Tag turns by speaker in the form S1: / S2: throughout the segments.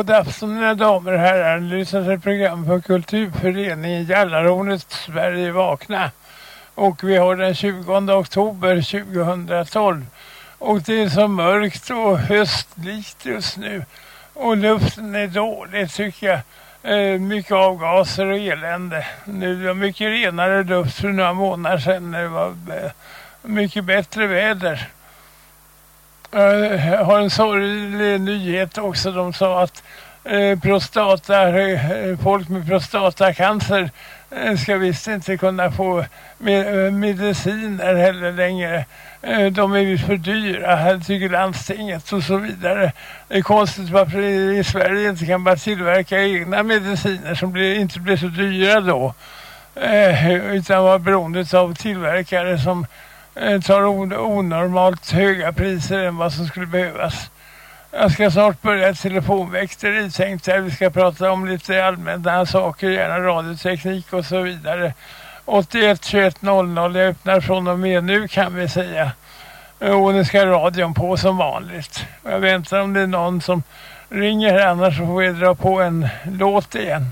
S1: God afton mina damer och herrar. Lyssnar till ett program för kulturföreningen Jallarhornet Sverige vakna. Och vi har den 20 oktober 2012. Och det är så mörkt och höstlikt just nu. Och luften är dålig tycker jag. Eh, mycket avgaser och elände. Nu var mycket renare luft för några månader sedan. Det var eh, mycket bättre väder. Jag har en sorglig nyhet också. De sa att eh, prostata, eh, folk med prostatacancer eh, ska visst inte kunna få med, eh, mediciner heller längre. De är ju för dyra, här tycker landstinget och så vidare. Det är konstigt varför i Sverige inte kan bara tillverka egna mediciner som blir, inte blir så dyra då. Utan vara beroende av tillverkare som Eh, tar onormalt höga priser än vad som skulle behövas. Jag ska snart börja ett telefonväkteri tänkte jag. Vi ska prata om lite allmänna saker, gärna radioteknik och så vidare. 81 21 00, jag öppnar från och med nu kan vi säga. Eh, och nu ska radion på som vanligt. Jag väntar om det är någon som ringer här, annars så får vi dra på en låt igen.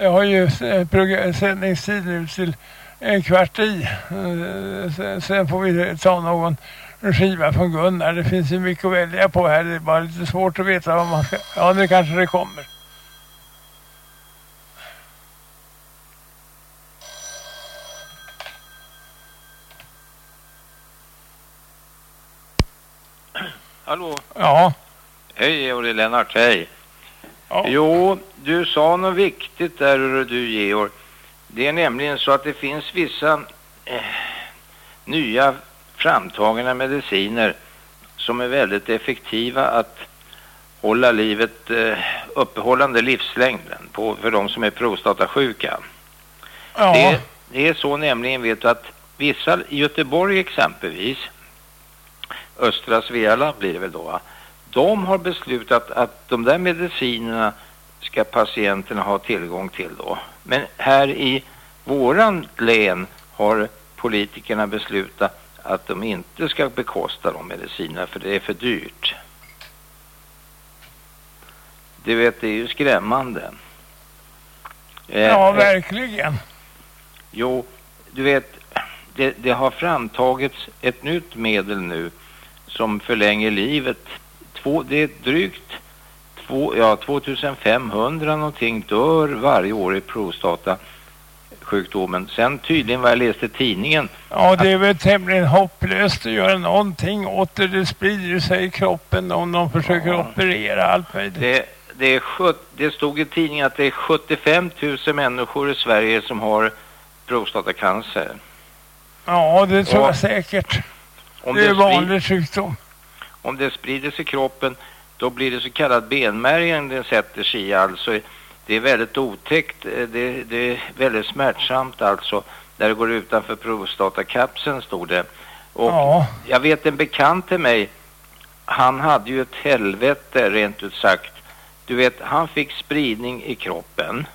S1: Jag har ju eh, sändningstid nu till en kvart i. Eh, sen får vi ta någon skiva från Gunnar. Det finns ju mycket att välja på här. Det är bara lite svårt att veta vad man ska... Ja, nu kanske det kommer.
S2: Hallå?
S1: Ja.
S2: Hej, Georg Lennart, hej. Ja. Jo, du sa något viktigt där du, Georg. Det är nämligen så att det finns vissa eh, nya framtagna mediciner som är väldigt effektiva att hålla livet eh, uppehållande livslängden på, för de som är prostatasjuka. Ja. Det, det är så nämligen vet du att vissa, i Göteborg exempelvis, Östra Svealand blir det väl då, va? de har beslutat att de där medicinerna ska patienterna ha tillgång till då. Men här i våran län har politikerna beslutat att de inte ska bekosta de medicinerna för det är för dyrt. Du vet, det är ju skrämmande.
S1: Eh, ja, eh, verkligen.
S2: Jo, du vet, det, det, har framtagits ett nytt medel nu som förlänger livet. Två, det är drygt två, ja, 2500 någonting dör varje år i prostata sjukdomen. Sen tydligen vad jag läste i tidningen.
S1: Ja, det är väl tämligen hopplöst att göra någonting åt det. Det sprider sig i kroppen om de försöker ja. operera allt möjligt.
S2: Det, det, är det stod i tidningen att det är 75 000 människor i Sverige som har prostatacancer.
S1: Ja, det tror Och jag säkert. Om det är en vanlig sjukdom.
S2: Om det sprider sig i kroppen då blir det så kallad benmärgen den sätter sig i alltså. Det är väldigt otäckt, eh, det, det är väldigt smärtsamt alltså. När det går utanför prostatakapseln stod det. Och ja. jag vet en bekant till mig, han hade ju ett helvete rent ut sagt. Du vet, han fick spridning i kroppen.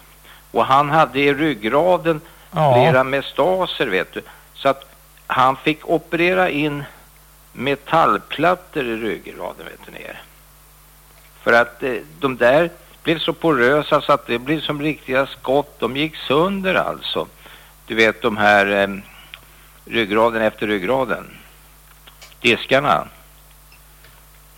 S2: Och han hade i ryggraden ja. flera mestaser vet du. Så att han fick operera in metallplattor i ryggraden vet du ner. För att eh, de där blev så porösa så att det blev som riktiga skott. De gick sönder alltså. Du vet de här eh, ryggraden efter ryggraden. Diskarna.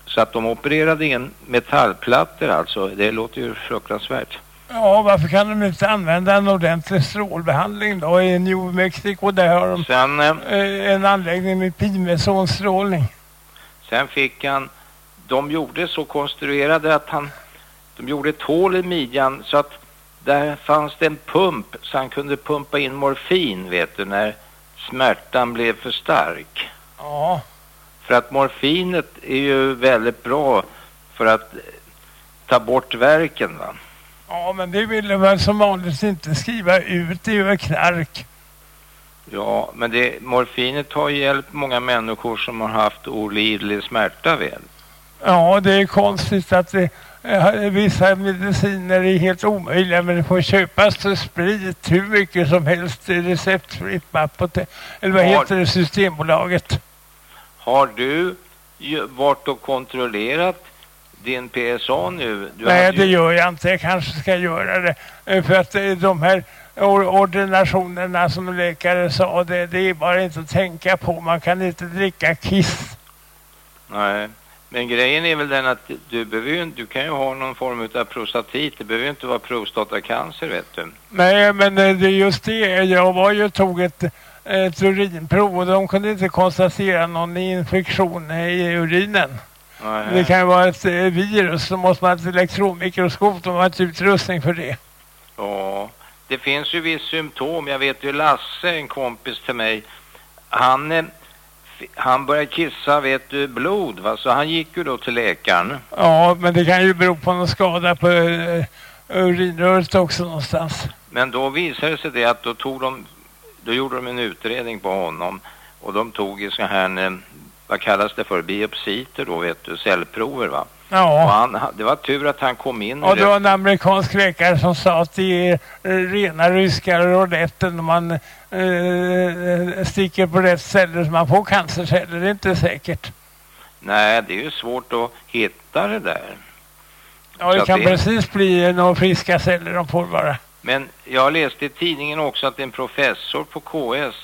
S2: Så att de opererade in metallplattor alltså. Det låter ju fruktansvärt.
S1: Ja, varför kan de inte använda en ordentlig strålbehandling då i New Mexico? Där har de Sen, eh, eh en anläggning med pimesonstrålning.
S2: Sen fick han, de gjorde så konstruerade att han de gjorde ett hål i midjan så att där fanns det en pump så han kunde pumpa in morfin, vet du, när smärtan blev för stark.
S1: Ja.
S2: För att morfinet är ju väldigt bra för att ta bort verken, va?
S1: Ja, men det ville man som vanligt inte skriva ut, det är knark.
S2: Ja, men det, morfinet har hjälpt många människor som har haft olidlig smärta väl.
S1: Ja, det är konstigt att det vissa mediciner är helt omöjliga men det får köpas och sprit hur mycket som helst receptfritt på apotek. Eller vad har, heter det, Systembolaget?
S2: Har du varit och kontrollerat din PSA nu?
S1: Du Nej, det gör jag inte. Jag kanske ska göra det. Eh, för att eh, de här ordinationerna som läkare sa, det, det är bara inte att tänka på. Man kan inte dricka kiss.
S2: Nej. Men grejen är väl den att du, behöver du kan ju ha någon form av prostatit. Det behöver ju inte vara prostatacancer, vet du.
S1: Nej, men eh, det är just det. Jag var ju tog ett, ett urinprov och de kunde inte konstatera någon infektion i urinen. Nej. Det kan ju vara ett eh, virus. Så måste man ha ett elektronmikroskop. De har inte utrustning för det.
S2: Ja, det finns ju viss symptom. Jag vet ju Lasse, en kompis till mig. Han eh, han började kissa, vet du, blod va? Så han gick ju då till läkaren.
S1: Ja, men det kan ju bero på någon skada på uh, urinröret också någonstans.
S2: Men då visade det sig det att då tog de, då gjorde de en utredning på honom. Och de tog i så här, eh, vad kallas det för, biopsiter då vet du, cellprover va? Ja. Han, det var tur att han kom in.
S1: Och det var en amerikansk läkare som sa att det är rena ryska rouletten om man eh, sticker på rätt celler så man får cancerceller. Det är inte säkert.
S2: Nej, det är ju svårt att hitta det där.
S1: Ja, det så kan det... precis bli några friska celler de får bara.
S2: Men jag läste i tidningen också att en professor på KS,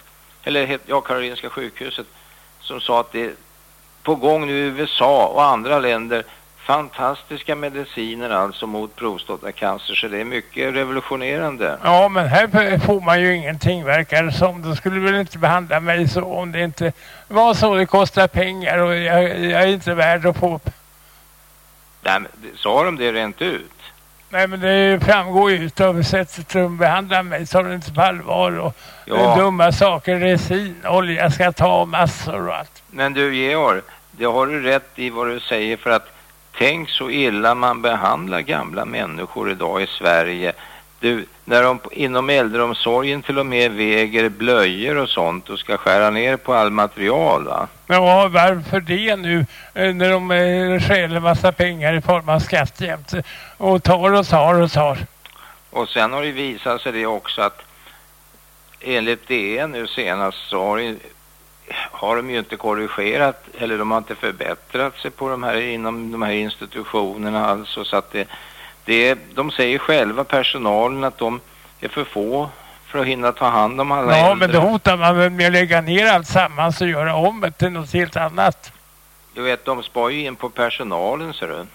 S2: eller ja, Karolinska sjukhuset, som sa att det är på gång nu i USA och andra länder fantastiska mediciner alltså mot prostatacancer så det är mycket revolutionerande.
S1: Ja men här får man ju ingenting verkar det som. De skulle väl inte behandla mig så om det inte var så det kostar pengar och jag, jag är inte värd att få.
S2: Nej, men, sa de det rent ut?
S1: Nej men det framgår ju av sättet de behandlar mig så de inte på allvar och ja. dumma saker, resin, olja ska ta massor och allt.
S2: Men du Georg, det har du rätt i vad du säger för att Tänk så illa man behandlar gamla människor idag i Sverige. Du, när de inom äldreomsorgen till och med väger blöjor och sånt och ska skära ner på all material va?
S1: Ja, varför det nu eh, när de eh, skäller massa pengar i form av skatt jämt och tar och tar och tar.
S2: Och sen har det visat sig det också att enligt det nu senast så har det har de ju inte korrigerat eller de har inte förbättrat sig på de här inom de här institutionerna alltså så att det, det de säger själva personalen att de är för få för att hinna ta hand om alla
S1: Ja
S2: äldre.
S1: men då hotar man väl med att lägga ner allt sammans och göra om det till något helt annat.
S2: Du vet de spar ju in på personalen ser du.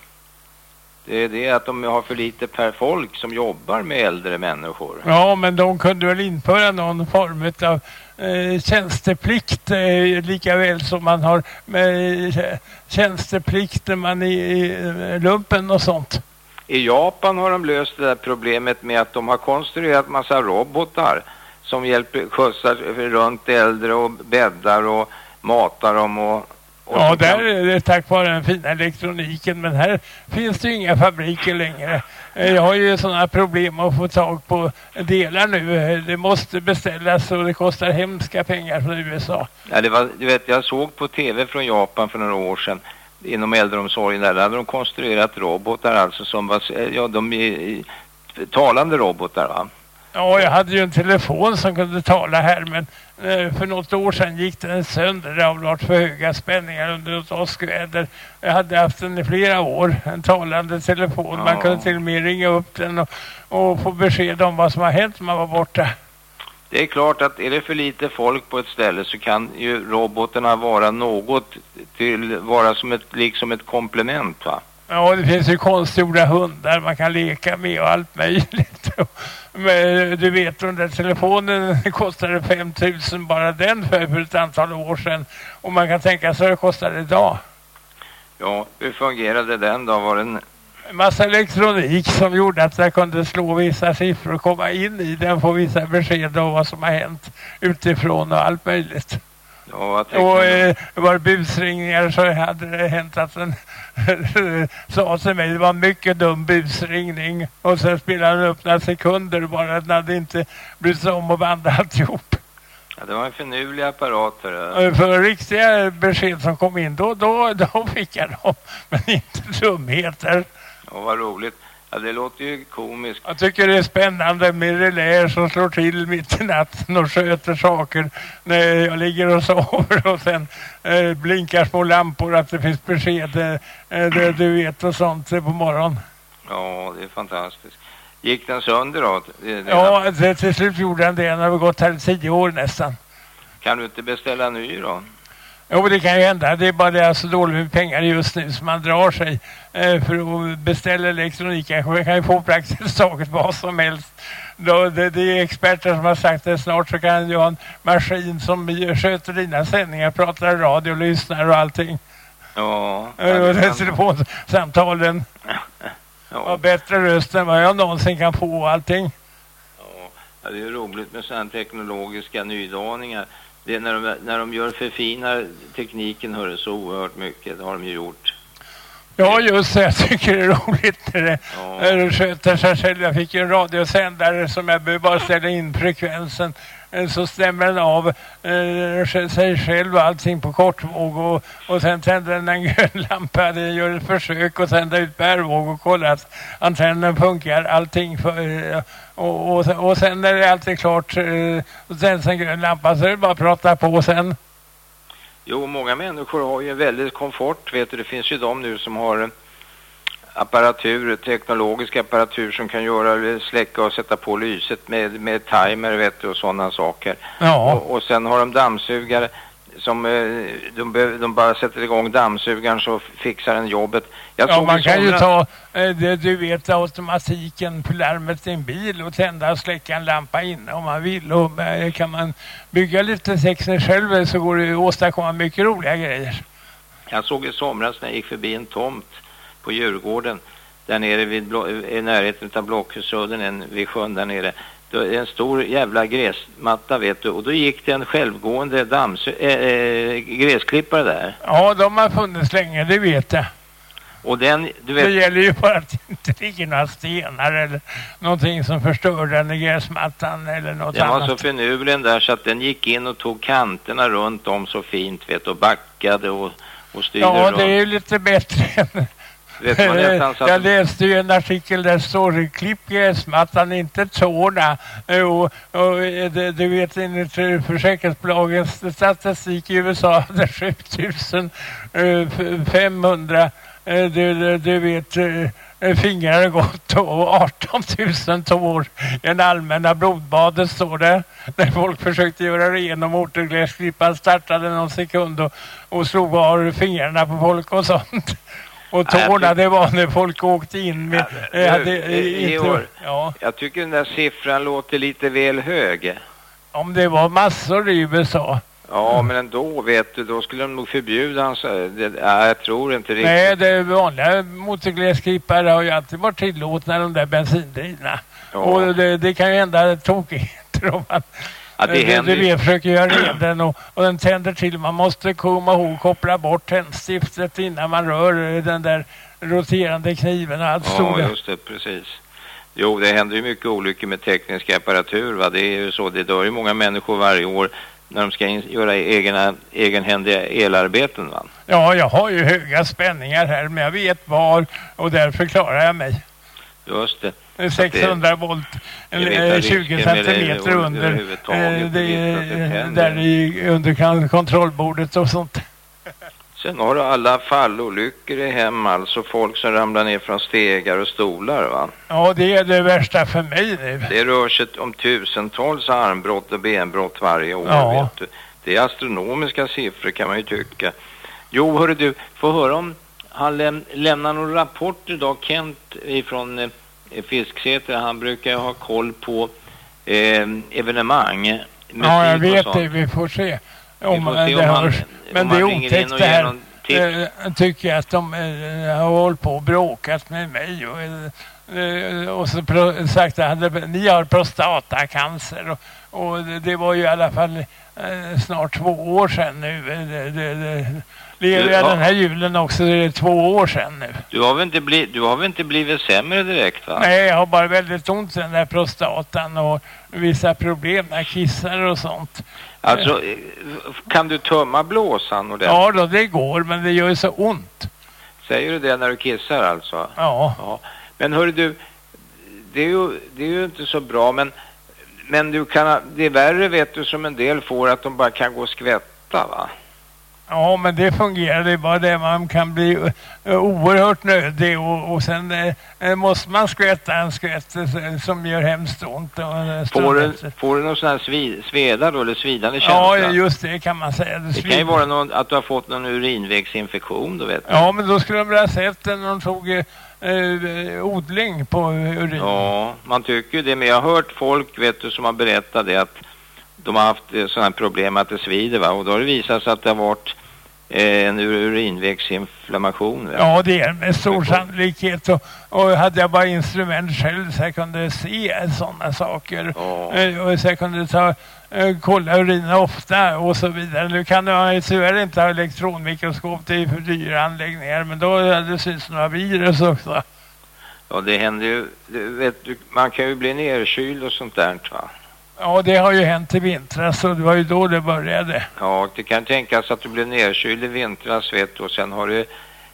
S2: Det är det att de har för lite per folk som jobbar med äldre människor.
S1: Ja, men de kunde väl införa någon form av eh, tjänsteplikt eh, lika väl som man har med eh, tjänsteplikt när man är i eh, lumpen och sånt.
S2: I Japan har de löst det där problemet med att de har konstruerat massa robotar som hjälper skjutsar runt äldre och bäddar och matar dem och
S1: Ja, där är det tack vare den fina elektroniken. Men här finns det ju inga fabriker längre. Eh, jag har ju sådana problem att få tag på delar nu. Eh, det måste beställas och det kostar hemska pengar från USA.
S2: Ja, det var, du vet, jag såg på tv från Japan för några år sedan inom äldreomsorgen där. Där hade de konstruerat robotar alltså som var, eh, ja, de är talande robotar va?
S1: Ja, jag hade ju en telefon som kunde tala här men eh, för något år sedan gick den sönder. Det har varit för höga spänningar under ett åskväder. Jag hade haft den i flera år, en talande telefon. Ja. Man kunde till och med ringa upp den och, och få besked om vad som har hänt när man var borta.
S2: Det är klart att är det för lite folk på ett ställe så kan ju robotarna vara något till, vara som ett, liksom ett komplement va?
S1: Ja, det finns ju konstgjorda hundar man kan leka med och allt möjligt. Men du vet, den där telefonen kostade 5000 bara den för, ett antal år sedan. Och man kan tänka sig vad det kostar idag.
S2: Ja, hur fungerade den då? Var den...
S1: En massa elektronik som gjorde att jag kunde slå vissa siffror och komma in i den få vissa besked om vad som har hänt utifrån och allt möjligt.
S2: Ja,
S1: och eh, var det busringningar så hade det hänt att den sa till mig det var mycket dum busringning och sen spelade den upp några sekunder bara den hade inte brytt sig om att banda alltihop.
S2: Ja, det var en finurlig apparat för det.
S1: För riktiga besked som kom in då, då, då fick jag dem. Men inte dumheter.
S2: Ja, vad roligt. Ja, det låter ju komiskt.
S1: Jag tycker det är spännande med reläer som slår till mitt i natten och sköter saker när jag ligger och sover och sen eh, blinkar små lampor att det finns besked, eh, det, du vet och sånt på morgonen.
S2: Ja, det är fantastiskt. Gick den sönder då? Det, det
S1: ja, det, till slut gjorde den det. Den har gått här tio år nästan.
S2: Kan du inte beställa ny då?
S1: Jo, det kan ju hända. Det är bara det är så dåligt med pengar just nu så man drar sig eh, för att beställa elektronik. Man kan ju få praktiskt taget vad som helst. Det, det, är experter som har sagt att snart så kan du ha en maskin som sköter dina sändningar, pratar radio, lyssnar och allting.
S2: Ja.
S1: Eh, och det telefonsamtalen ja. har bättre röst än vad jag någonsin kan få och allting.
S2: Ja, det är roligt med sådana teknologiska nydaningar det är när de, när de gör förfinar tekniken hör så oerhört mycket. Det har de ju gjort.
S1: Ja, just det. Jag tycker det är roligt när det ja. sköter sig själv. Jag fick en radiosändare som jag behöver bara ställa in frekvensen Eh, så stämmer den av eh, sig själv och allting på kortvåg och, och sen tänder den en grön lampa. Det gör ett försök att sända ut bärvåg och kolla att antennen funkar. Allting för, eh, och, och, och sen när det är klart eh, och tänds en grön lampa så är det bara att prata på sen.
S2: Jo, många människor har ju väldigt komfort. Vet du, det finns ju de nu som har apparatur, teknologisk apparatur som kan göra släcka och sätta på lyset med, med timer vet du, och sådana saker.
S1: Ja.
S2: Och, och sen har de dammsugare som eh, de, de, bara sätter igång dammsugaren så fixar den jobbet.
S1: Jag ja, man kan ju ta, eh, det, du vet, automatiken på larmet i en bil och tända och släcka en lampa inne om man vill. Och eh, kan man bygga lite sexer själv så går det att åstadkomma mycket roliga grejer.
S2: Jag såg i somras när jag gick förbi en tomt på Djurgården där nere vid i närheten av Blockhusudden, en vid sjön där nere. En stor jävla gräsmatta vet du och då gick det en självgående dams, äh, äh, gräsklippare där.
S1: Ja, de har funnits länge, det vet jag.
S2: Och den, du vet...
S1: Det gäller ju bara att det inte ligger några stenar eller någonting som förstör den i gräsmattan eller något
S2: den
S1: annat.
S2: Den var så finurlig där så att den gick in och tog kanterna runt om så fint vet och backade och, och styrde
S1: Ja,
S2: runt.
S1: det är ju lite bättre än Vet man Jag läste ju en artikel där står det klipp gräsmattan, inte tårna. Och, och du vet enligt försäkringsbolagens statistik i USA hade 7500 du, du vet fingrar gått och 18 000 tår i en allmänna blodbadet står det. När folk försökte göra ren och motorgräsklippan startade någon sekund och, och slog av fingrarna på folk och sånt. Och tårna, det var när folk åkte in med... Ja,
S2: hade, i, inte, år, ja. Jag tycker den där siffran låter lite väl hög.
S1: Om det var massor i USA.
S2: Ja, men ändå vet du, då skulle de nog förbjuda hans... Det, ja, jag tror inte riktigt.
S1: Nej, det vanliga motorgräsklippare har ju alltid varit tillåtna, de där bensindrivna. Ja. Och det, det kan ju hända tokigheter om man Ja, det händer vi försöker göra ren den och, och den tänder till. Man måste komma ihåg koppla bort tändstiftet innan man rör den där roterande kniven och allt
S2: Ja, stora. just det, precis. Jo, det händer ju mycket olyckor med teknisk apparatur. Va? Det är ju så, det dör ju många människor varje år när de ska göra egna, egenhändiga elarbeten. Va?
S1: Ja, jag har ju höga spänningar här, men jag vet var och därför klarar jag mig.
S2: Just det.
S1: 600 volt, 20 centimeter under, eh, det, där i, under kontrollbordet och sånt.
S2: Sen har du alla fallolyckor i hem, alltså folk som ramlar ner från stegar och stolar va?
S1: Ja, det är det värsta för mig nu.
S2: Det rör sig om tusentals armbrott och benbrott varje år, ja. vet du. Det är astronomiska siffror kan man ju tycka. Jo, hörru du, få höra om han läm lämnar någon rapport idag, Kent ifrån eh, Fisksäter, han brukar ha koll på eh, evenemang.
S1: Ja, jag vet det, vi får se. Om, får se det om hörs. Men det är otäckt det här. Äh, tycker jag att de äh, har hållit på och bråkat med mig och, äh, och så sagt att ni har prostatacancer och, och det, det var ju i alla fall snart två år sedan nu. Det, det, lever jag den här julen också, det är två år sedan nu.
S2: Du har väl inte, bli, du har väl inte blivit sämre direkt va?
S1: Nej, jag har bara väldigt ont i den där prostatan och vissa problem när jag kissar och sånt.
S2: Alltså, kan du tömma blåsan ordentligt?
S1: Ja då, det går, men det gör så ont.
S2: Säger du det när du kissar alltså?
S1: Ja.
S2: ja. Men hör du, det är ju, det är ju inte så bra, men, men du kan, det är värre vet du som en del får att de bara kan gå och skvätta va?
S1: Ja, men det fungerar. Det är bara det man kan bli uh, oerhört nödig och, och sen uh, måste man skvätta en skvätt uh, som gör hemskt ont.
S2: Uh, får, du, får du någon sån här svid, sveda då, eller svidande känsla?
S1: Ja, just det kan man säga.
S2: Det, det kan ju vara någon, att du har fått någon urinvägsinfektion då vet du.
S1: Ja, men då skulle de ha sett när de tog eh, odling på urin.
S2: Ja, man tycker det. Men jag har hört folk vet du, som har berättat det att de har haft eh, sådana problem att det svider va? Och då har det visat sig att det har varit eh, en urinvägsinflammation.
S1: Va? Ja, det är med stor sannolikhet. Och, och hade jag bara instrument själv så jag kunde se sådana saker. Eh, och så jag kunde ta eh, kolla urinen ofta och så vidare. Nu kan jag tyvärr inte ha elektronmikroskop, det är för dyra anläggningar. Men då hade det synts några virus också.
S2: Ja, det händer ju, vet du, man kan ju bli nerkyld och sånt där va?
S1: Ja, det har ju hänt i vintras och det var ju då det började.
S2: Ja, det kan tänkas att du blev nedkyld i vintras vet du, och sen har du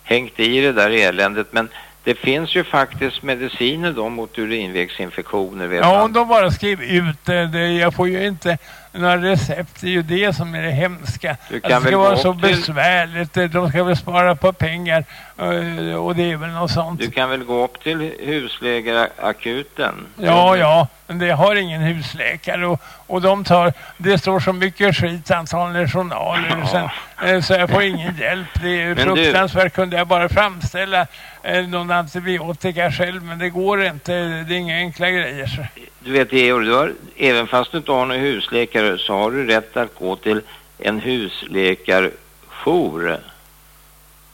S2: hängt i det där eländet. Men det finns ju faktiskt mediciner då mot urinvägsinfektioner. Vet
S1: ja, om de bara skriver ut det. Jag får ju inte några recept. Det är ju det som är det hemska. Du kan att det ska vara så till... besvärligt. De ska väl spara på pengar. Eh, och det är väl något sånt.
S2: Du kan väl gå upp till husläkarakuten?
S1: Ja, ja. Men det har ingen husläkare. Och, och de tar... Det står så mycket skit antagligen journaler. Ja. Sen, eh, så jag får ingen hjälp. Det är men fruktansvärt. Du... Kunde jag bara framställa eh, någon antibiotika själv. Men det går inte. Det är inga enkla grejer.
S2: Du vet Georg, du har, även fast du inte har någon husläkare så har du rätt att gå till en husläkarjour.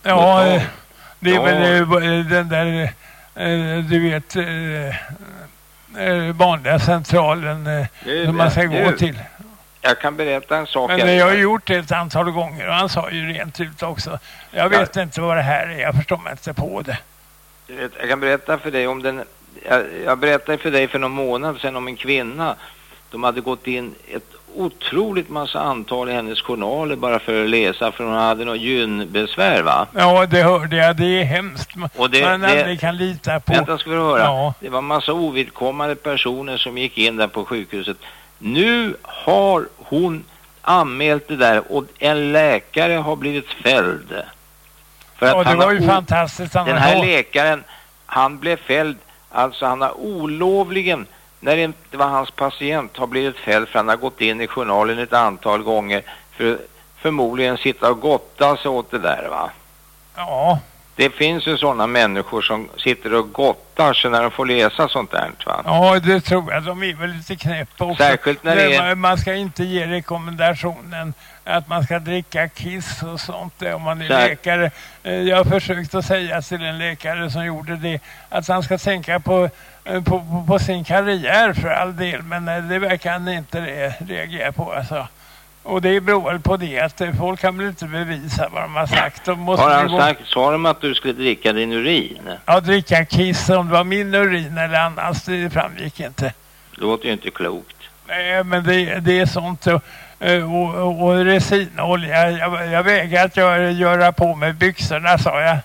S1: Ja, det är ja. väl eh, den där, eh, du vet, vanliga centralen som man ska gå till.
S2: Jag kan berätta en sak.
S1: Men jag har gjort det ett antal gånger och han sa ju rent ut också. Jag vet ja. inte vad det här är, jag förstår mig inte på det.
S2: Jag kan berätta för dig om den jag, jag berättade för dig för någon månad sedan om en kvinna. De hade gått in ett otroligt massa antal i hennes journaler bara för att läsa för hon hade något gynbesvär va?
S1: Ja det hörde jag, det är hemskt. Och det, man det, aldrig kan lita på.
S2: Vänta ska vi höra. Ja. Det var massa ovidkommande personer som gick in där på sjukhuset. Nu har hon anmält det där och en läkare har blivit fälld.
S1: För att ja det var ju fantastiskt.
S2: Den här läkaren, han blev fälld Alltså han har olovligen, när inte var hans patient, har blivit fälld för han har gått in i journalen ett antal gånger för förmodligen sitta och gotta sig åt det där va?
S1: Ja.
S2: Det finns ju sådana människor som sitter och gottar sig när de får läsa sånt där va?
S1: Ja, det tror jag. De är väl lite knäppa också.
S2: Särskilt när det är...
S1: Man ska inte ge rekommendationen att man ska dricka kiss och sånt om man är Sär... läkare. Eh, jag har försökt att säga till en läkare som gjorde det att han ska tänka på, eh, på, på, på sin karriär för all del. Men eh, det verkar han inte reagera på alltså. Och det beror väl på det att folk kan väl inte bevisa vad de har sagt. De måste
S2: har han sagt, sa de att du skulle dricka din urin?
S1: Ja, dricka kiss om det var min urin eller annars, det framgick inte.
S2: Det låter ju inte klokt.
S1: Nej, men det, det är sånt. Och, och, och resinolja, jag, jag vägrar att göra, göra på mig byxorna, sa jag.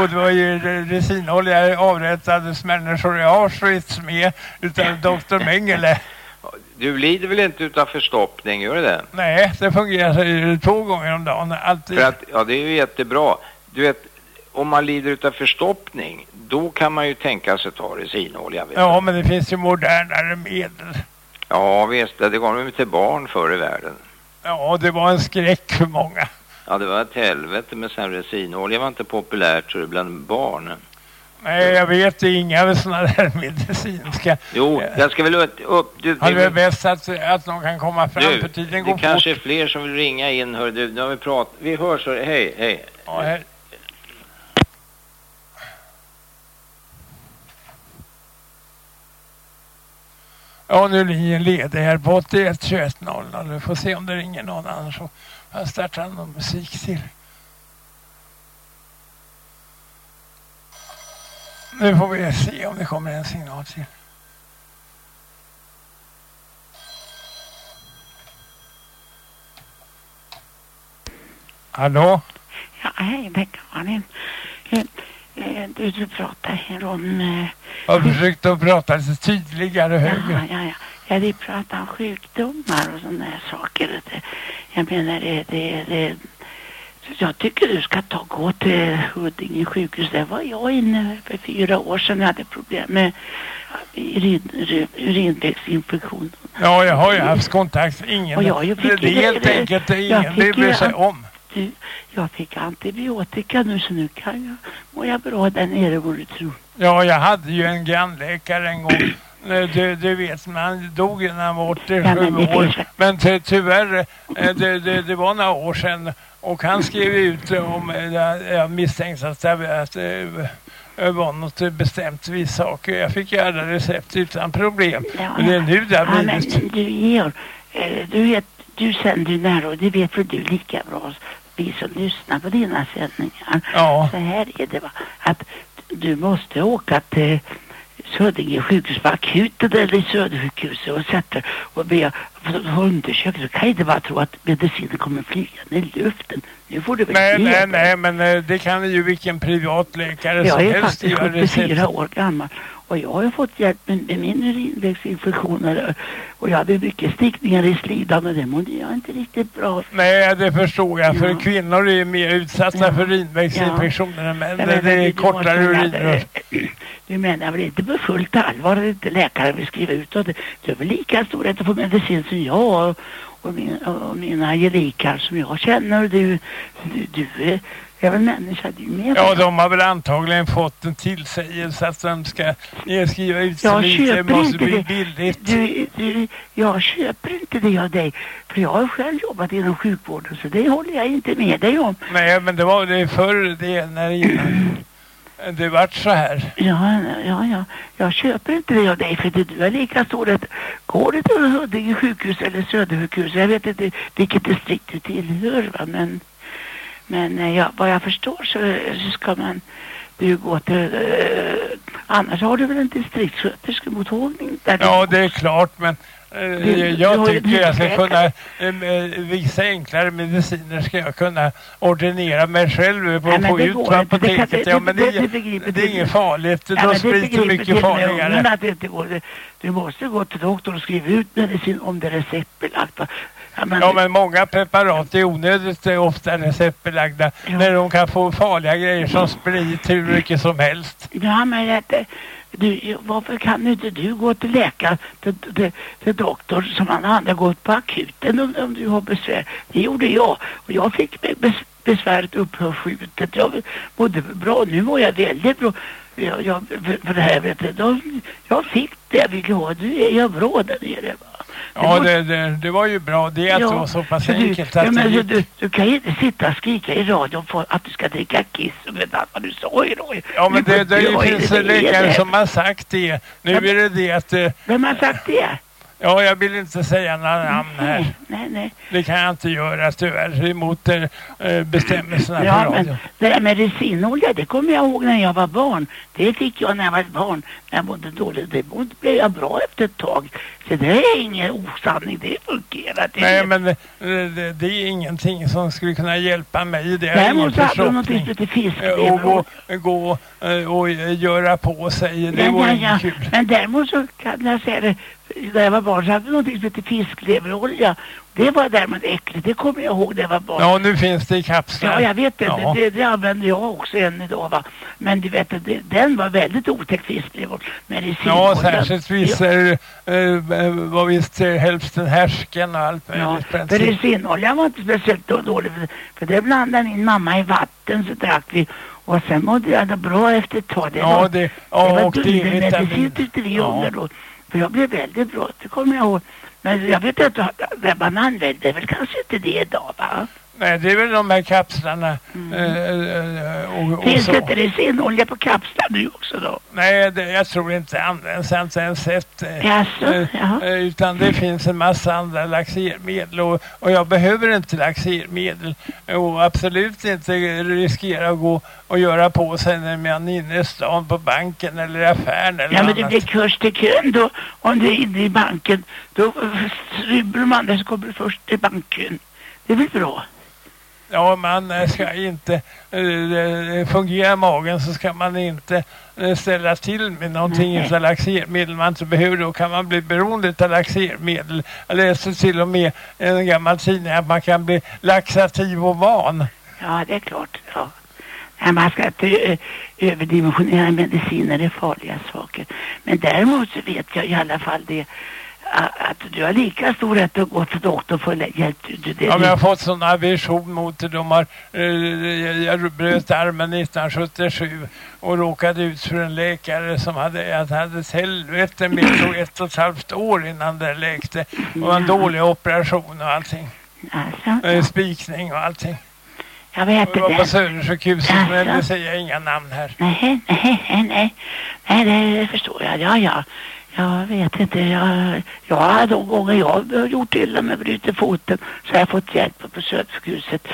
S1: Och det var ju resinolja avrättades människor i Auschwitz med utav Dr. Mengele.
S2: Du lider väl inte utav förstoppning, gör det?
S1: Nej, det fungerar två gånger om dagen. Alltid.
S2: För att, ja, det är ju jättebra. Du vet, om man lider utav förstoppning, då kan man ju tänka sig ta resinolja.
S1: Ja, du. men det finns ju modernare medel.
S2: Ja, visst. Det gav de till barn förr i världen.
S1: Ja, det var en skräck för många.
S2: Ja, det var ett helvete med sen resinolja var inte populärt så det bland barnen.
S1: Nej, jag vet inga sådana där medicinska...
S2: Jo, jag ska väl upp... Du,
S1: det är bäst att, att någon kan komma fram du, för tiden går
S2: det kanske är fler som vill ringa in, hör du. Nu har vi pratat... Vi hörs, hör, hej, hej.
S1: Ja, hej. Ja, nu är linjen ledig här på 81 21 00. Vi får se om det ringer någon annan så jag startar någon musik till. Nu får vi se om det kommer en signal till. Hallå?
S3: Ja, hej, Bengt-Malin du, du pratar om... Eh,
S1: Jag har försökt att prata lite tydligare
S3: ja,
S1: högre.
S3: ja, ja. Ja, vi pratar om sjukdomar och sådana här saker. Det, jag menar, det, det, det, jag tycker du ska ta gå till Huddinge sjukhus. Där var jag inne för fyra år sedan. Jag hade problem med urin, urin, urinvägsinfektion.
S1: Ja, jag har ju haft kontakt. Ingen.
S3: Och jag fick-
S1: det är helt
S3: det-
S1: enkelt det ingen
S3: fick
S1: vill bry
S3: ju-
S1: sig om.
S3: Du, jag fick antibiotika nu så nu kan jag, mår jag bra där nere vad du tror.
S1: Ja, jag hade ju en grannläkare en gång. Eh, Du, du vet, men han dog när han var 87
S3: Ja, men det
S1: år.
S3: finns-
S1: Men ty, tyvärr, eh, det, det, det var några år sedan. Och han skrev ut om, eh, jag misstänkte att det att det var något bestämt vis saker. Jag fick göra recept utan problem.
S3: Ja,
S1: Men det är nu det
S3: Ja,
S1: har
S3: men
S1: blivit.
S3: du Georg, eh, du vet, du sänder nära och det vet väl du lika bra vi som lyssnar på dina sändningar.
S1: Ja,
S3: Så här är det va, att du måste åka till Södinge sjukhus på akuten eller i Södersjukhuset och sätta och be få undersöka. Du kan inte bara tro att medicinen kommer flygande i luften. Nu får du väl
S1: nej, nej, nej, men eh, det kan ju vilken privatläkare
S3: Jag
S1: som
S3: är
S1: helst
S3: faktiskt
S1: göra recept.
S3: 74 år gammal och jag har ju fått hjälp med, med min urinvägsinfektioner och jag hade mycket stickningar i slidan och det mådde jag inte riktigt bra av.
S1: Nej, det förstår jag. För
S3: Ja.
S1: kvinnor är mer utsatta
S3: Ja.
S1: för urinvägsinfektioner än män. Det, det är kortare urinrör.
S3: Du menar väl inte på fullt allvar att inte läkaren vill skriva ut och det, du är väl lika stor rätt att få medicin som jag och, och, min, och mina Angelikar som jag känner. Du, du, du är, är väl människa du med?
S1: Ja, de har väl antagligen fått en tillsägelse att de ska skriva ut så lite. Det måste bli
S3: det.
S1: billigt.
S3: Du, du, jag köper inte det av dig. För jag har själv jobbat inom sjukvården så det håller jag inte med dig om.
S1: Nej, men det var det förr det när innan det vart så här.
S3: Ja, ja, ja. Jag köper inte det av dig för det, du är lika stor att går du till Huddinge sjukhus eller Södersjukhus, jag vet inte vilket distrikt du tillhör va, men, men eh, ja, vad jag förstår så, så ska man du gå till, eh, annars har du väl en distriktssköterskemottagning där du-
S1: Ja, det är klart, men eh,
S3: du
S1: jag
S3: ju
S1: tycker jag ska kunna, eh, eh, vissa enklare mediciner ska jag kunna ordinera mig själv på,
S3: Nej, men
S1: få
S3: det
S1: ut på.
S3: Det
S1: apoteket.
S3: det-
S1: Ja, men
S3: det-
S1: det,
S3: det
S1: det är
S3: du.
S1: inget farligt.
S3: Ja, det
S1: det
S3: begriper
S1: mycket farligare.
S3: att det inte går. Du måste gå till doktorn och skriva ut medicin om det är receptbelagt. Ja, men,
S1: Ja, men många preparat är onödigt ofta receptbelagda
S3: Ja.
S1: när de kan få farliga grejer som sprids hur mycket som helst.
S3: Ja, men eh, du, varför kan inte du gå till läkare, till, till, till doktor som alla andra går på akuten om, om du har besvär? Det gjorde jag och jag fick be- bes, besväret uppskjutet. Jag mådde bra, nu mår jag väldigt bra. Jag, jag, för, för det här vet du, de, jag fick det jag ville ha. Nu är jag bra där nere. Va?
S1: Ja, det, det, det var ju bra. Det att det var så pass
S3: du,
S1: enkelt
S3: ja,
S1: att
S3: men,
S1: det
S3: så
S1: gick.
S3: du, du kan ju inte sitta och skrika i radion för att du ska dricka kiss och vet allt vad du sa i radion.
S1: Ja, men det, det,
S3: är
S1: finns
S3: det-
S1: läkare
S3: det-
S1: som har sagt det. Nu
S3: Ja,
S1: är det det att, eh,
S3: Vem har sagt det?
S1: ja, jag vill inte säga några namn här.
S3: Nej, nej, nej.
S1: Det kan jag inte göra tyvärr emot eh, eh, bestämmelserna
S3: Ja,
S1: på
S3: men
S1: radion.
S3: det där med resinolja, det kommer jag ihåg när jag var barn. Det fick jag när jag var barn. När jag mådde dåligt. Det blev jag bra efter ett tag. Så det är ingen osanning. Det fungerar. Det
S1: Nej, men eh, det, det är ingenting som skulle kunna hjälpa mig. Det är
S3: Däremot hade de som
S1: förhoppning.
S3: heter
S1: Eh, Och gå, gå eh, och eh, göra på sig. Det
S3: Ja,
S1: vore
S3: ja, ja.
S1: kul.
S3: Men däremot så kan jag säga det, när jag var barn så hade vi någonting som heter fiskleverolja. Det var däremot äckligt, det kommer jag ihåg jag var barn.
S1: Ja, nu finns det i kapslar.
S3: Ja, jag vet det.
S1: Ja.
S3: Det, det använder jag också än idag va. Men du vet, det, den var väldigt otäck fisklever. Medicinolja.
S1: Ja, särskilt vissa eh, eh, var visst hälften härsken och allt
S3: Ja,
S1: möjligt.
S3: för
S1: bensin.
S3: resinoljan var inte speciellt då- dålig för, för det blandade min mamma i vatten så drack vi och sen mådde jag det bra efter ett tag. Det
S1: Ja,
S3: var,
S1: det,
S3: det
S1: ja,
S3: var
S1: och
S3: dundermedicin tyckte vi
S1: Ja.
S3: ungar då. För jag blev väldigt bra, det kommer jag ihåg. Men jag vet inte, man använder väl kanske inte det idag va?
S1: Nej, det är väl de här kapslarna
S3: Mm.
S1: eh, eh, och, och
S3: Finns
S1: så.
S3: det inte resinolja på kapslar nu också då?
S1: Nej, det, jag tror inte används. Jag har inte ens sett eh,
S3: Jaså?
S1: eh, eh, utan det finns en massa andra laxermedel och, och jag behöver inte laxermedel och absolut inte riskera att gå och göra på sig när man är inne i stan på banken eller affären eller
S3: Ja men det
S1: annat.
S3: blir kurs till kön då. Om du är inne i banken då rymmer de andra som kommer först till bankkön. Det är väl bra?
S1: Ja, man eh, ska inte, eh, fungerar magen så ska man inte eh, ställa till med någonting av laxermedel man inte behöver. Då kan man bli beroende av laxermedel. Jag läste till och med en gammal tidning att man kan bli laxativ och van.
S3: Ja, det är klart. Ja. Nej, man ska inte överdimensionera mediciner, det är farliga saker. Men däremot så vet jag i alla fall det att du har lika stor rätt att gå till doktorn för hjälp. Du,
S1: det, ja, men jag har fått sån aversion mot det. De har, eh, jag bröt armen 1977 och råkade ut för en läkare som hade, jag hade ett helvete med det ett och ett halvt år innan det läkte. Och en dålig operation och allting. Alltså, ja. Spikning och allting.
S3: Jag vet.
S1: Jag var på Södersjukhuset alltså. men det säger jag inga namn här.
S3: Nej, nej, nej. Nej, det förstår jag. Ja, ja. Jag vet inte. Jag, jag de gånger jag har gjort illa med brutit foten så har jag fått hjälp på Södersjukhuset.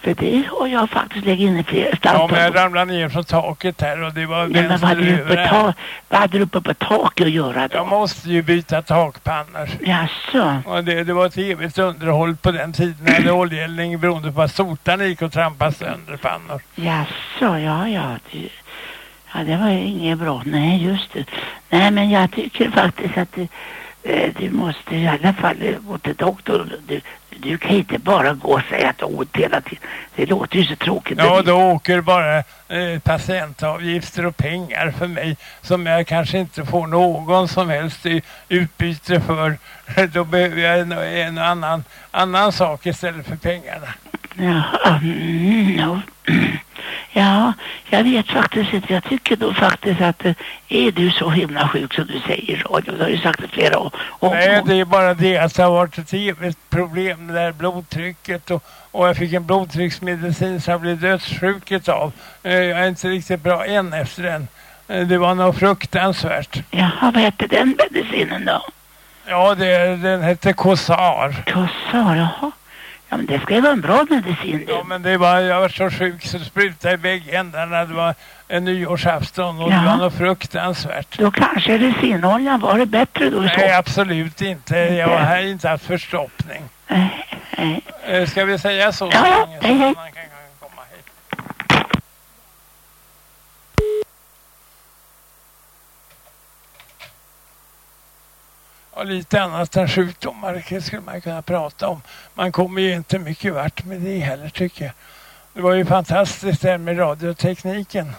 S3: För det har jag faktiskt lägger in i flera
S1: Ja, men jag ramlade ner från taket här och det var ja,
S3: men vad hade, du uppe ta vad hade du uppe på taket att göra då?
S1: Jag måste ju byta takpannor.
S3: Jaså?
S1: Och det, det var ett evigt underhåll på den tiden. Jag hade oljeeldning beroende på att sotarna gick och trampade sönder pannor.
S3: Jaså, ja, ja. Det... Ja, det var inget bra. Nej, just det. Nej, men jag tycker faktiskt att du, eh, du måste i alla fall gå till doktorn. Du, du kan inte bara gå och säga att du har ont hela tiden. Det låter ju så tråkigt.
S1: Ja, då åker bara eh, patientavgifter och pengar för mig som jag kanske inte får någon som helst utbyte för. då behöver jag en, en annan, annan sak istället för pengarna.
S3: Ja, mm, no. Ja, jag vet faktiskt inte. Jag tycker då faktiskt att eh, är du så himla sjuk som du säger i radio, har ju sagt det flera år.
S1: Nej, det är bara det att det har varit ett problem det där blodtrycket och, och jag fick en blodtrycksmedicin som jag blev dödssjuk av. Eh, jag är inte riktigt bra än efter den. Eh, det var nog fruktansvärt.
S3: Jaha, vad hette den medicinen då?
S1: Ja, det, den hette Kosar.
S3: Kosar, jaha. Ja, men det ska ju vara en bra medicin.
S1: Ja, men det var, jag var så sjuk så sprutade i bägge ändarna. Det var en nyårsafton och ja. det var något fruktansvärt.
S3: Då kanske resinoljan var det bättre då?
S1: Nej, så. absolut inte. Jag har inte haft förstoppning.
S3: Nej, nej.
S1: Eh, ska vi säga så?
S3: Ja, ja. Hej, hej.
S1: Och lite annat än sjukdomar skulle man kunna prata om. Man kommer ju inte mycket vart med det heller tycker jag. Det var ju fantastiskt det med radiotekniken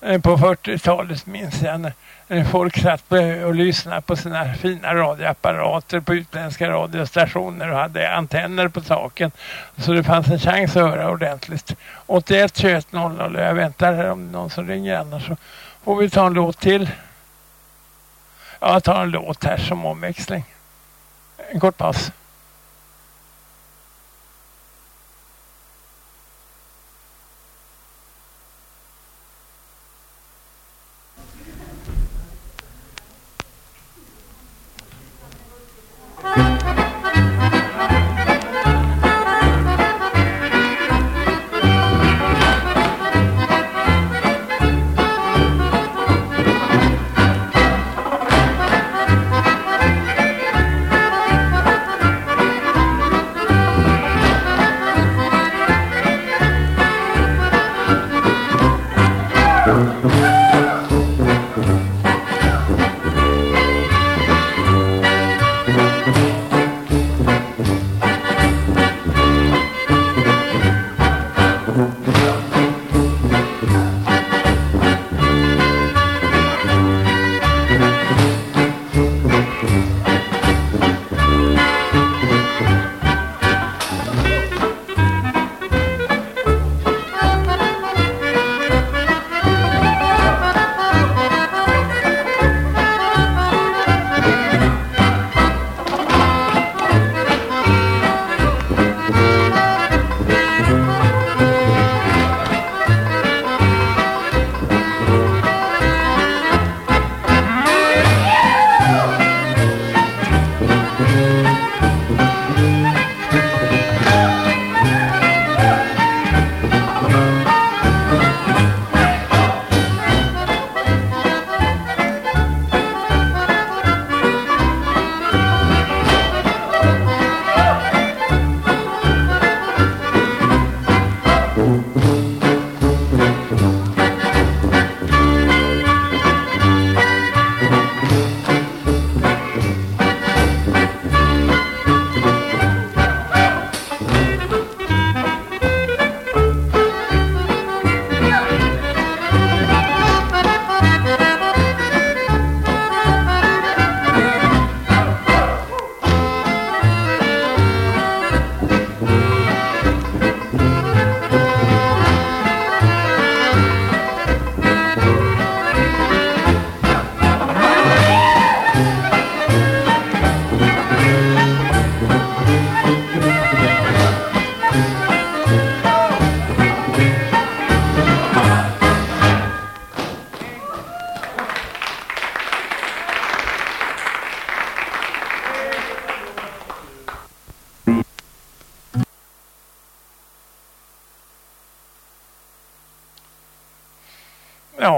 S1: eh, på 40-talet minns jag när eh, folk satt och lyssnade på sina fina radioapparater på utländska radiostationer och hade antenner på taken. Så det fanns en chans att höra ordentligt. 81 21 00 jag väntar här om någon som ringer annars så får vi ta en låt till. Jag tar en låt här som omväxling. En kort paus.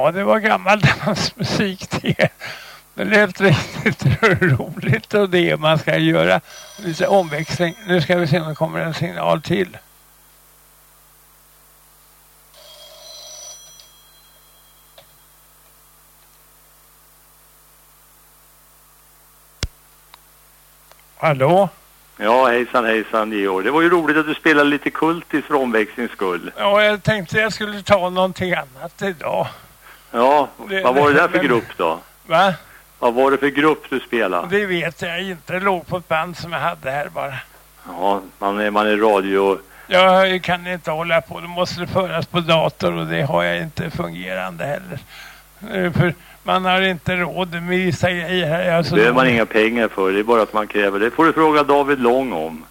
S1: Ja, det var gammal dansmusik det. Det lät riktigt roligt och det man ska göra lite omväxling. Nu ska vi se om det kommer en signal till. Hallå?
S4: Ja, hejsan hejsan Georg. Det var ju roligt att du spelade lite kultis för omväxlings skull.
S1: Ja, jag tänkte jag skulle ta någonting annat idag.
S4: Ja,
S1: Det-
S4: vad var det där för grupp då?
S1: Va?
S4: Vad var det för grupp du spelade?
S1: Det vet jag inte. Det låg på ett band som jag hade här bara.
S4: Ja, man är, man är radio...
S1: Jag kan inte hålla på. Det måste föras på dator och det har jag inte fungerande heller. Eh, För man har inte råd med vissa grejer här. Så
S4: behöver man inga pengar för. Det är bara att man kräver. Det får du fråga David Lång om.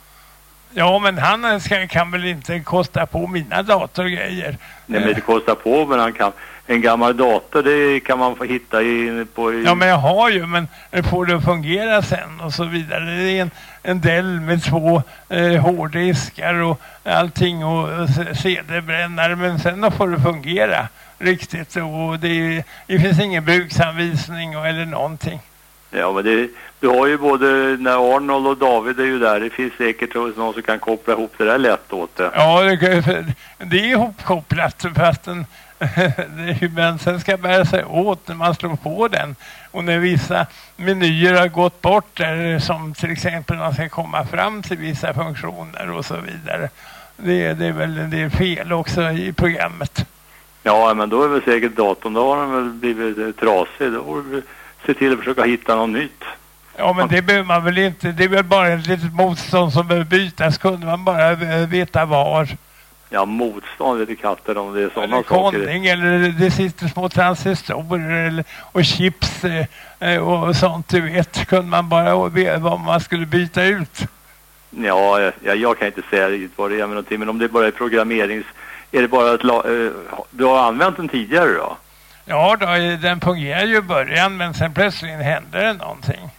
S1: Ja, men han ska, kan väl inte kosta på mina datorgrejer.
S4: Nej, men det kostar på, men han kan... En gammal dator, det kan man få hitta i, på... I,
S1: Ja, men jag har ju, men får det att fungera sen och så vidare. Det är en, en Dell med två eh, hårddiskar och allting och, och CD-brännare, men sen då får det fungera riktigt och det, det finns ingen bruksanvisning och, eller någonting.
S4: Ja, men det, du har ju både... När Arnold och David är ju där. Det finns säkert någon som kan koppla ihop det där lätt åt det.
S1: Ja, det, det är ihopkopplat fast men sen ska bära sig åt när man slår på den. Och när vissa menyer har gått bort där, som till exempel man ska komma fram till vissa funktioner och så vidare. Det, det är väl en del fel också i programmet.
S4: Ja, men då är väl säkert datorn, då har den väl blivit eh, trasig. Då får du väl se till att försöka hitta något nytt.
S1: Ja, men det behöver man väl inte. Det är väl bara ett litet motstånd som behöver bytas. Kunde man bara eh, veta var.
S4: Ja, motstånd vet du katten om det är sådana
S1: Eller
S4: saker.
S1: konning eller det sitter små transistorer eller, och chips eh, eh, och sånt du vet. Kunde man bara veta vad man skulle byta ut.
S4: Ja, jag, jag kan inte säga riktigt vad det är med någonting, men om det bara är programmerings... Är det bara att... eh, du har använt den tidigare då?
S1: Ja, då, den fungerar ju i början men sen plötsligt händer det någonting.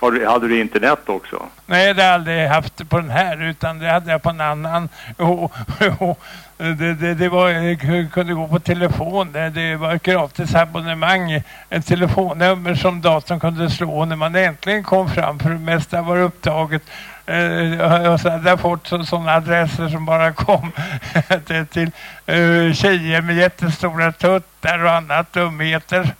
S4: Har du, hade du internet också?
S1: Nej, det har jag aldrig haft på den här utan det hade jag på en annan. Och, och, det, det, det var, kunde gå på telefon. Det, det var ett gratis abonnemang. Ett telefonnummer som datorn kunde slå när man äntligen kom fram för det mesta var upptaget. Eh, och så hade jag fått så, sådana adresser som bara kom till, till eh, tjejer med jättestora tuttar och annat dumheter.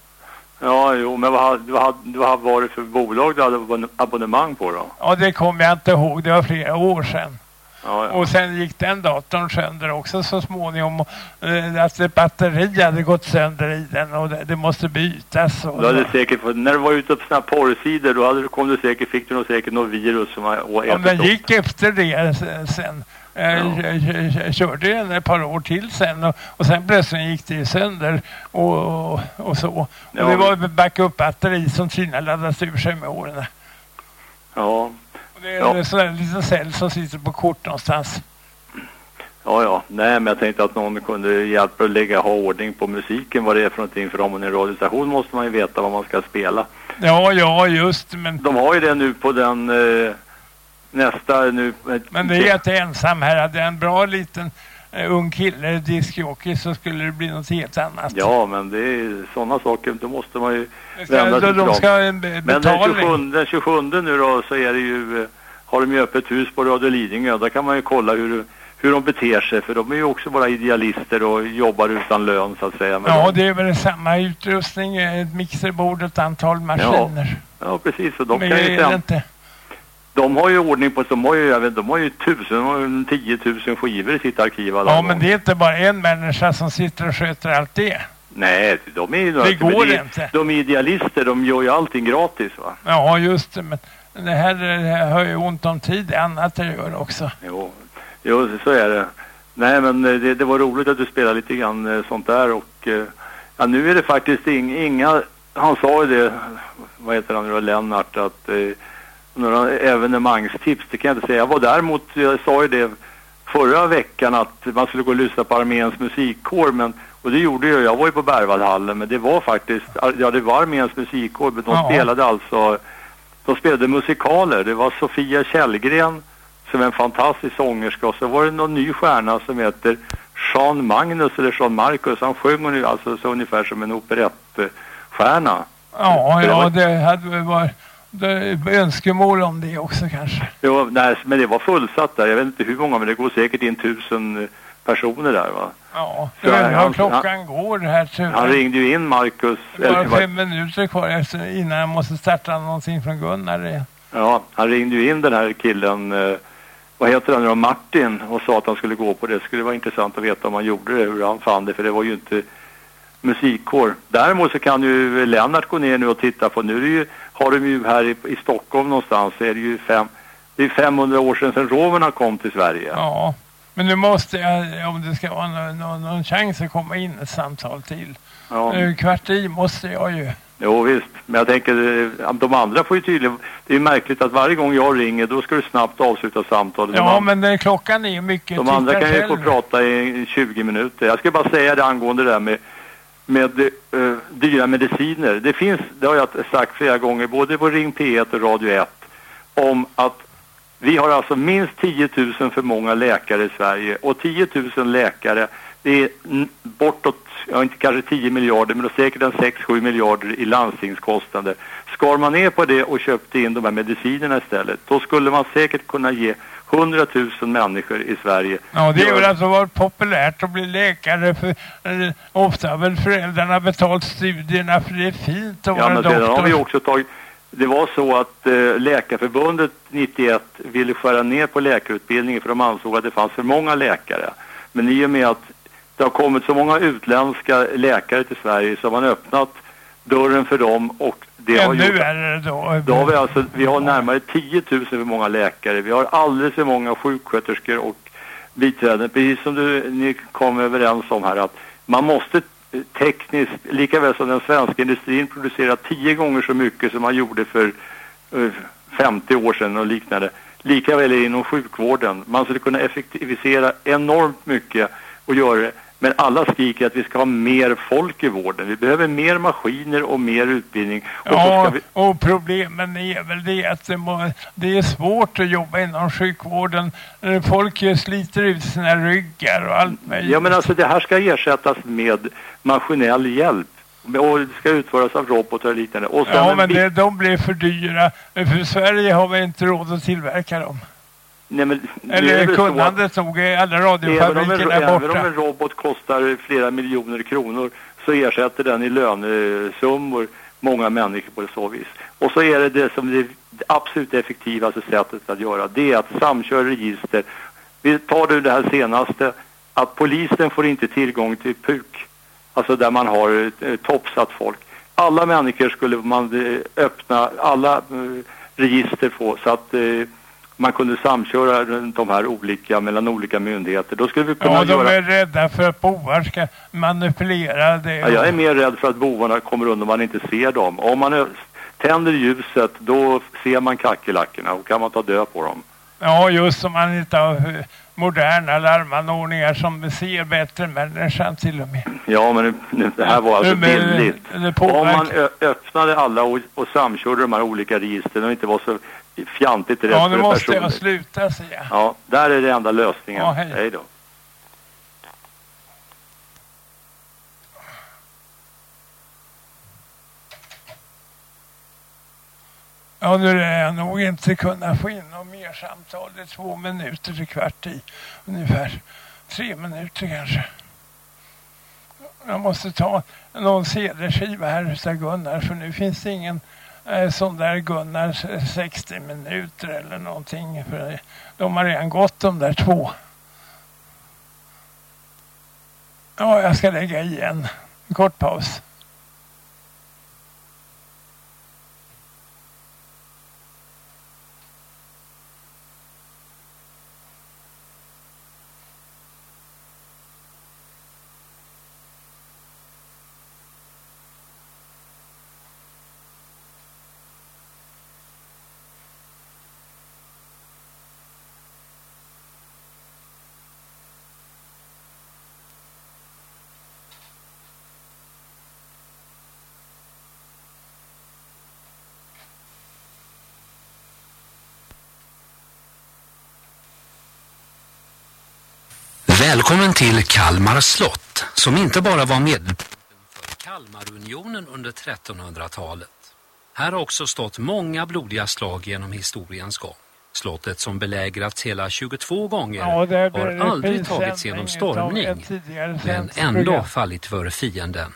S4: Ja, jo, men vad, hade- vad, vad var det för bolag du hade abon- abonnemang på då?
S1: Ja, det kommer jag inte ihåg. Det var flera år sedan.
S4: Ja, ja.
S1: Och sen gick den datorn sönder också så småningom. Eh, Att ett batteri hade gått sönder i den och det, det måste bytas. Och
S4: Du hade säkert fått, när du var ute på här porrsidor då hade du, kom du säkert, fick du nog säkert något virus som
S1: den
S4: ätit upp.
S1: gick efter det sen. Jag,
S4: Ja.
S1: jag, jag körde den ett par år till sen och, och sen plötsligt gick det sönder och, och, och så. Och
S4: Ja.
S1: det var backup-batteri som tydligen laddats ur sig med åren.
S4: Ja,
S1: Och det är
S4: Ja.
S1: en sån där liten cell som sitter på kort någonstans.
S4: ja, ja. Nej, men jag tänkte att någon kunde hjälpa att lägga, ha ordning på musiken, vad det är för någonting. För om man är en radiostation måste man ju veta vad man ska spela.
S1: Ja, ja, just men
S4: De har ju det nu på den eh, nästa nu. eh,
S1: Men det är är ensam här. Hade jag en bra liten uh, ung kille, diskjockey, så skulle det bli något helt annat.
S4: Ja, men det är sådana saker, då måste man ju
S1: ska,
S4: vända sig
S1: de, ska be-
S4: Men den
S1: betalning.
S4: 27, den 27 nu då så är det ju, eh, har de ju öppet hus på Radio Lidingö. Där kan man ju kolla hur, hur de beter sig. För de är ju också bara idealister och jobbar utan lön så att säga. Men
S1: Ja,
S4: de,
S1: det är väl samma utrustning, eh, ett mixerbord, ett antal maskiner.
S4: ja precis. Och de,
S1: Men
S4: kan ju sen,
S1: inte.
S4: De har ju ordning på, de har ju, jag vet, de har ju tusen, de har ju 10 000 skivor i sitt arkiv. alla
S1: Ja,
S4: gånger.
S1: men det är inte bara en människa som sitter och sköter allt det.
S4: Nej, de är ju...
S1: Det går
S4: är-
S1: inte.
S4: De är idealister, de gör ju allting gratis va.
S1: Ja, just det. Men det här, det här har ju ont om tid. Annat det gör också.
S4: Jo, jo så är det. Nej, men eh, det, det var roligt att du spelade lite grann eh, sånt där och eh, ja, nu är det faktiskt ing, inga, han sa ju det, vad heter han nu Lennart, att eh, några evenemangstips, det kan jag inte säga. Jag var däremot, jag sa ju det förra veckan att man skulle gå och lyssna på arméns musikkår, men och det gjorde jag, jag var ju på Berwaldhallen, men det var faktiskt, ja det var arméns musikkår, men de
S1: Ja.
S4: spelade alltså, de spelade musikaler. Det var Sofia Källgren som är en fantastisk sångerska och så var det någon ny stjärna som heter Jean Magnus eller Jean Marcus. Han sjöng alltså så ungefär som en operettstjärna.
S1: Ja, ja det hade varit önskemål om det också kanske.
S4: Jo, nej, men det var fullsatt där. Jag vet inte hur många, men det går säkert in tusen personer där va?
S1: Ja, så jag undrar klockan han, går här tyvärr.
S4: Han ringde ju in Marcus.
S1: Det var fem minuter kvar efter, innan jag måste starta någonting från Gunnar igen.
S4: Ja, han ringde ju in den här killen, eh, vad heter han nu Martin, och sa att han skulle gå på det. Det skulle vara intressant att veta om han gjorde det, hur han fann det, för det var ju inte musikkår. Däremot så kan ju Lennart gå ner nu och titta på, nu är det ju, har de ju här i, i Stockholm någonstans, så är det ju fem, det är 500 år sedan, sedan romerna kom till Sverige.
S1: Ja. Men nu måste jag, om det ska vara någon, någon, någon chans att komma in ett samtal till. Ja. Kvart i måste jag ju.
S4: Jo visst, men jag tänker eh, de andra får ju tydligen, det är märkligt att varje gång jag ringer då ska du snabbt avsluta samtalet.
S1: Ja de men den, klockan är ju mycket.
S4: De andra kan ju få prata i 20 minuter. Jag ska bara säga det angående det där med, med uh, dyra mediciner. Det finns, det har jag sagt flera gånger både på Ring P1 och Radio 1 om att vi har alltså minst 10 000 för många läkare i Sverige och 10 000 läkare det är bortåt, ja inte kanske 10 miljarder men säkert en 6-7 miljarder i landstingskostnader. Skar man ner på det och köpte in de här medicinerna istället då skulle man säkert kunna ge 100 000 människor i Sverige.
S1: Ja, det är väl alltså varit populärt att bli läkare för eh, ofta har väl föräldrarna betalt studierna för det är fint att ja, vara doktor. Ja, men sedan
S4: har vi också tagit det var så att eh, Läkarförbundet 91 ville skära ner på läkarutbildningen för de ansåg att det fanns för många läkare. Men i och med att det har kommit så många utländska läkare till Sverige så har man öppnat dörren för dem och det
S1: ja,
S4: har
S1: gjort... är det då...
S4: då har vi alltså, vi har närmare 10 000 för många läkare. Vi har alldeles för många sjuksköterskor och biträden. Precis som du, ni kom överens om här att man måste tekniskt, lika väl som den svenska industrin producerar tio gånger så mycket som man gjorde för uh, eh, 50 år sedan och liknande. Lika väl inom sjukvården. Man skulle kunna effektivisera enormt mycket och göra det. Men alla skriker att vi ska ha mer folk i vården. Vi behöver mer maskiner och mer utbildning.
S1: Och ja, vi... och problemen är väl det att det, är svårt att jobba inom sjukvården. Folk sliter ut sina ryggar och allt möjligt.
S4: Ja, men alltså det här ska ersättas med maskinell hjälp. Och det ska utföras av robotar och liknande. Och
S1: ja, men det, de blir för dyra. För Sverige har vi inte råd att tillverka dem.
S4: Nej, men
S1: Eller kunnandet nog i alla radiofabriker där borta.
S4: Även om en robot kostar flera miljoner kronor så ersätter den i lönesummor många människor på det så vis. Och så är det det som är det absolut effektivaste sättet att göra. Det är att samköra register. Vi tar du det här senaste att polisen får inte tillgång till PUK. Alltså där man har eh, toppsatt folk. Alla människor skulle man eh, öppna alla eh, register på så att eh, man kunde samköra de här olika, mellan olika myndigheter. Då skulle vi kunna
S1: ja, de
S4: göra...
S1: är rädda för att bovar ska manipulera det.
S4: Ja, jag är mer rädd för att bovarna kommer undan man inte ser dem. Om man tänder ljuset, då ser man kackerlackorna och kan man ta död på dem.
S1: Ja, just som man inte har eh, moderna larmanordningar som ser bättre än människan till och med.
S4: Ja, men det här var alltså billigt. Om man öppnade alla och, och samkörde de här olika registren och inte var så fjantigt rätt
S1: Ja, nu måste personer. jag sluta säga.
S4: Ja, där är det enda lösningen.
S1: Ja, hej.
S4: hej då.
S1: Ja, nu är jag nog inte kunna få in något mer samtal. Det är två minuter till kvart i. Ungefär tre minuter kanske. Jag måste ta någon CD-skiva här utav Gunnar för nu finns det ingen Eh, sån där Gunnar 60 eh, minuter eller någonting. För de har redan gått de där två. Ja, jag ska lägga i en kort paus.
S5: Välkommen till Kalmar slott som inte bara var medelpunkten för Kalmarunionen under 1300-talet. Här har också stått många blodiga slag genom historiens gång. Slottet som belägrats hela 22 gånger ja, har aldrig tagits genom stormning men ändå fallit för fienden.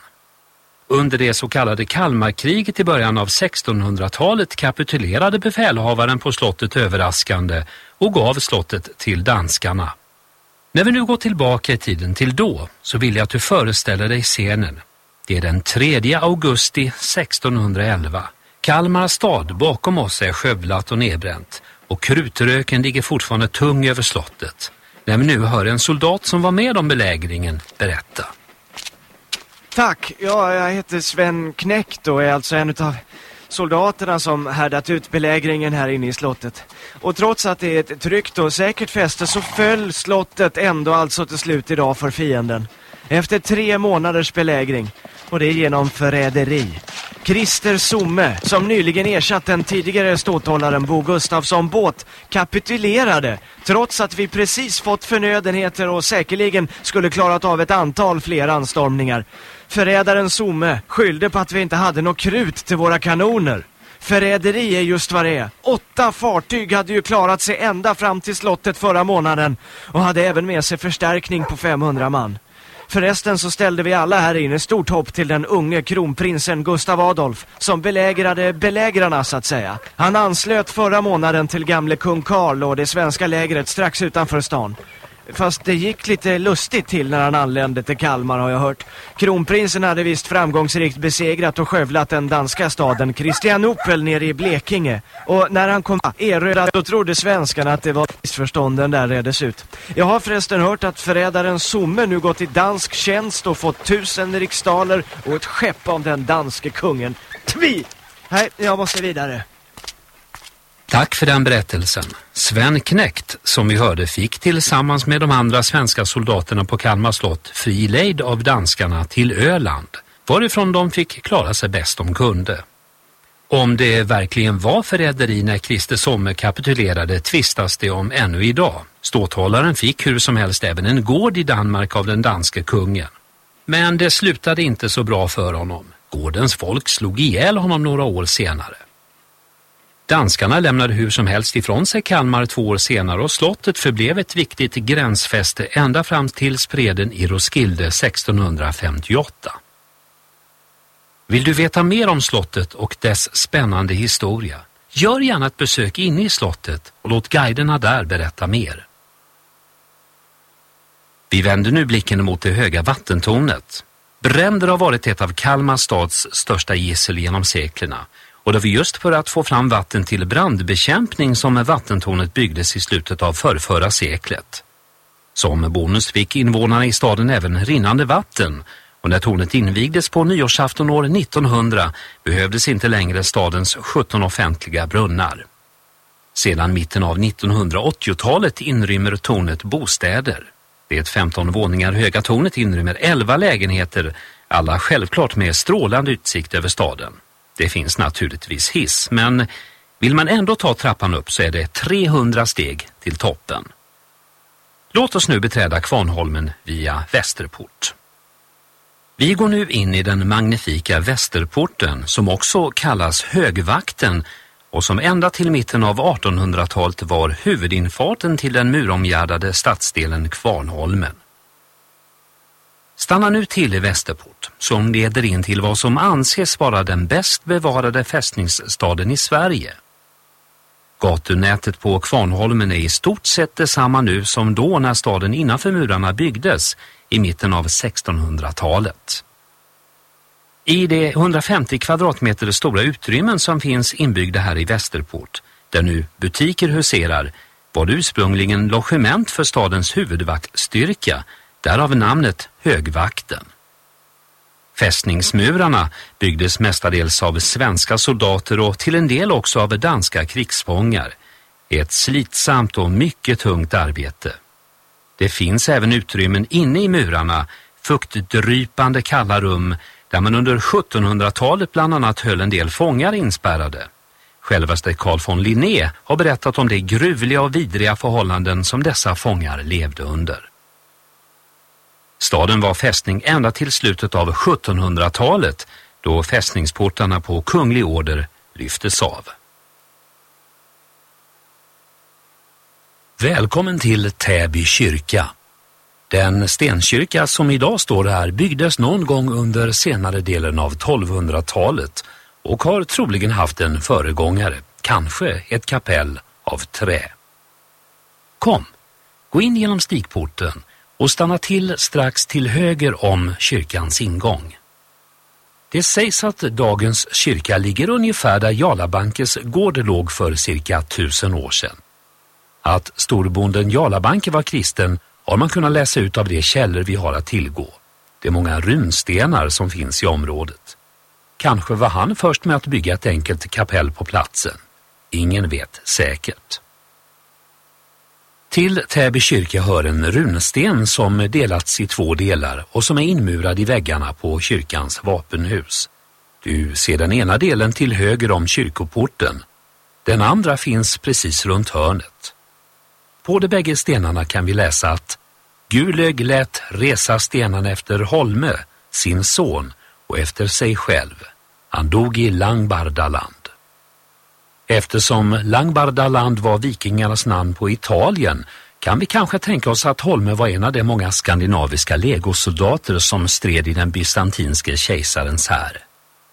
S5: Under det så kallade Kalmarkriget i början av 1600-talet kapitulerade befälhavaren på slottet överraskande och gav slottet till danskarna. När vi nu går tillbaka i tiden till då så vill jag att du föreställer dig scenen. Det är den 3 augusti 1611. Kalmar stad bakom oss är skövlat och nedbränt och krutröken ligger fortfarande tung över slottet. När vi nu hör en soldat som var med om belägringen berätta.
S6: Tack, ja, jag heter Sven Knäckt och är alltså en av soldaterna som härdat ut belägringen här inne i slottet. Och trots att det är ett tryggt och säkert fäste så föll slottet ändå alltså till slut idag för fienden. Efter tre månaders belägring och det genom förräderi. Christer Somme, som nyligen ersatt den tidigare ståthållaren Bo Gustafsson båt, kapitulerade trots att vi precis fått förnödenheter och säkerligen skulle klarat av ett antal fler anstormningar. Förrädaren Somme skyllde på att vi inte hade något krut till våra kanoner. Förräderi är just vad det är. Åtta fartyg hade ju klarat sig ända fram till slottet förra månaden och hade även med sig förstärkning på 500 man. Förresten så ställde vi alla här inne stort hopp till den unge kronprinsen Gustav Adolf som belägrade belägrarna så att säga. Han anslöt förra månaden till gamle kung Karl och det svenska lägret strax utanför stan. Fast det gick lite lustigt till när han anlände till Kalmar har jag hört. Kronprinsen hade visst framgångsrikt besegrat och skövlat den danska staden Kristianopel nere i Blekinge. Och när han kom erödad då trodde svenskarna att det var missförstånden där redes ut. Jag har förresten hört att förrädaren Somme nu gått i dansk tjänst och fått tusen riksdaler och ett skepp av den danske kungen. Tvi! Nej, jag måste vidare.
S5: Tack för den berättelsen. Sven Knäckt, som vi hörde, fick tillsammans med de andra svenska soldaterna på Kalmar slott fri lejd av danskarna till Öland, varifrån de fick klara sig bäst de kunde. Om det verkligen var förräderi när Christer Somme kapitulerade tvistas det om ännu idag. Ståthållaren fick hur som helst även en gård i Danmark av den danske kungen. Men det slutade inte så bra för honom. Gårdens folk slog ihjäl honom några år senare. Danskarna lämnade hur som helst ifrån sig Kalmar två år senare och slottet förblev ett viktigt gränsfäste ända fram till spreden i Roskilde 1658. Vill du veta mer om slottet och dess spännande historia? Gör gärna ett besök inne i slottet och låt guiderna där berätta mer. Vi vänder nu blicken mot det höga vattentornet. Bränder har varit ett av Kalmar stads största gissel genom seklerna och det var just för att få fram vatten till brandbekämpning som vattentornet byggdes i slutet av förrförra seklet. Som bonus fick invånarna i staden även rinnande vatten och när tornet invigdes på nyårsafton år 1900 behövdes inte längre stadens 17 offentliga brunnar. Sedan mitten av 1980-talet inrymmer tornet bostäder. Det 15 våningar höga tornet inrymmer 11 lägenheter, alla självklart med strålande utsikt över staden. Det finns naturligtvis hiss, men vill man ändå ta trappan upp så är det 300 steg till toppen. Låt oss nu beträda Kvarnholmen via Västerport. Vi går nu in i den magnifika Västerporten som också kallas Högvakten och som ända till mitten av 1800-talet var huvudinfarten till den muromgärdade stadsdelen Kvarnholmen. Stanna nu till i Västerport som leder in till vad som anses vara den bäst bevarade fästningsstaden i Sverige. Gatunätet på Kvarnholmen är i stort sett detsamma nu som då när staden innanför murarna byggdes i mitten av 1600-talet. I de 150 kvadratmeter stora utrymmen som finns inbyggda här i Västerport, där nu butiker huserar, var det ursprungligen logement för stadens huvudvaktstyrka därav namnet Högvakten. Fästningsmurarna byggdes mestadels av svenska soldater och till en del också av danska krigsfångar. Ett slitsamt och mycket tungt arbete. Det finns även utrymmen inne i murarna, fuktdrypande kalla rum där man under 1700-talet bland annat höll en del fångar inspärrade. Självaste Carl von Linné har berättat om de gruvliga och vidriga förhållanden som dessa fångar levde under. Staden var fästning ända till slutet av 1700-talet då fästningsportarna på kunglig order lyftes av. Välkommen till Täby kyrka. Den stenkyrka som idag står här byggdes någon gång under senare delen av 1200-talet och har troligen haft en föregångare, kanske ett kapell av trä. Kom, gå in genom stigporten och stanna till strax till höger om kyrkans ingång. Det sägs att dagens kyrka ligger ungefär där Jalabankes gård låg för cirka tusen år sedan. Att storbonden Jalabanke var kristen har man kunnat läsa ut av de källor vi har att tillgå. Det är många runstenar som finns i området. Kanske var han först med att bygga ett enkelt kapell på platsen. Ingen vet säkert. Till Täby kyrka hör en runsten som delats i två delar och som är inmurad i väggarna på kyrkans vapenhus. Du ser den ena delen till höger om kyrkoporten. Den andra finns precis runt hörnet. På de bägge stenarna kan vi läsa att Gulög lät resa stenarna efter Holme, sin son, och efter sig själv. Han dog i Langbardaland. Eftersom Langbardaland var vikingarnas namn på Italien kan vi kanske tänka oss att Holme var en av de många skandinaviska legosoldater som stred i den bysantinske kejsarens här.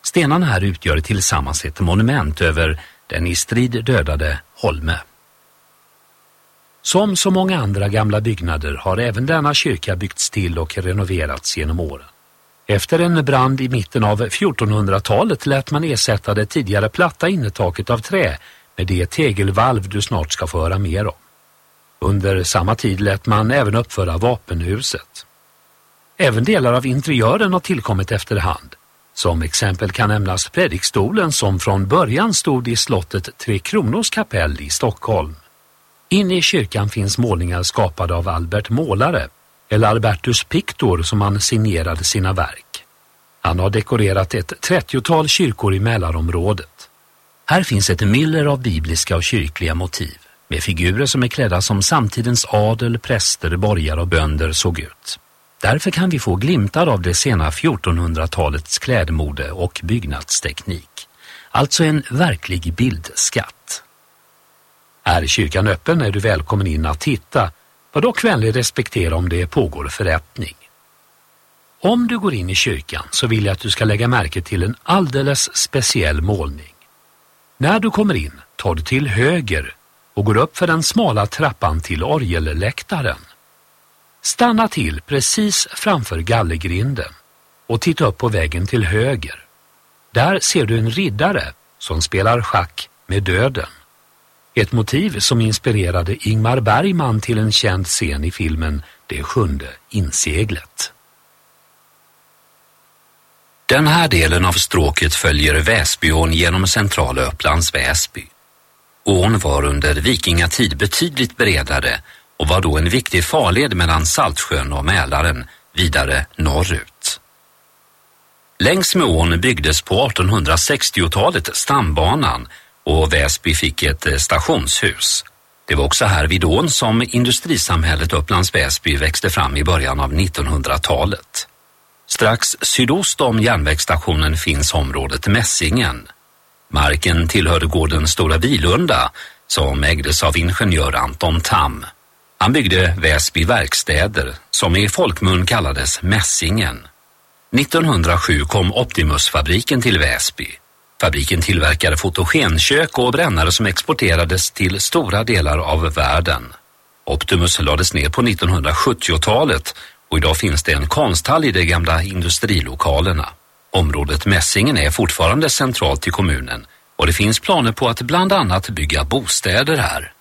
S5: Stenarna här utgör tillsammans ett monument över den i strid dödade Holme. Som så många andra gamla byggnader har även denna kyrka byggts till och renoverats genom åren. Efter en brand i mitten av 1400-talet lät man ersätta det tidigare platta innertaket av trä med det tegelvalv du snart ska få höra mer om. Under samma tid lät man även uppföra vapenhuset. Även delar av interiören har tillkommit efterhand. Som exempel kan nämnas predikstolen som från början stod i slottet Tre Kronors kapell i Stockholm. Inne i kyrkan finns målningar skapade av Albert Målare, eller Albertus Pictor som han signerade sina verk. Han har dekorerat ett trettiotal kyrkor i Mälarområdet. Här finns ett myller av bibliska och kyrkliga motiv med figurer som är klädda som samtidens adel, präster, borgare och bönder såg ut. Därför kan vi få glimtar av det sena 1400-talets klädmode och byggnadsteknik. Alltså en verklig bildskatt. Är kyrkan öppen är du välkommen in att titta. Var dock vänlig respektera om det pågår förrättning. Om du går in i kyrkan så vill jag att du ska lägga märke till en alldeles speciell målning. När du kommer in tar du till höger och går upp för den smala trappan till orgelläktaren. Stanna till precis framför gallergrinden och titta upp på väggen till höger. Där ser du en riddare som spelar schack med döden. Ett motiv som inspirerade Ingmar Bergman till en känd scen i filmen Det sjunde inseglet. Den här delen av stråket följer Väsbyån genom centrala Upplands Väsby. Ån var under vikingatid betydligt bredare och var då en viktig farled mellan Saltsjön och Mälaren vidare norrut. Längs med ån byggdes på 1860-talet stambanan och Väsby fick ett eh, stationshus. Det var också här vid ån som industrisamhället Upplands Väsby växte fram i början av 1900-talet. Strax sydost om järnvägsstationen finns området Mässingen. Marken tillhörde gården Stora Vilunda som ägdes av ingenjör Anton Tam. Han byggde Väsby verkstäder som i folkmun kallades Mässingen. 1907 kom Optimusfabriken till Väsby. Fabriken tillverkade fotogenkök och brännare som exporterades till stora delar av världen. Optimus lades ner på 1970-talet och idag finns det en konsthall i de gamla industrilokalerna. Området Mässingen är fortfarande centralt i kommunen och det finns planer på att bland annat bygga bostäder här.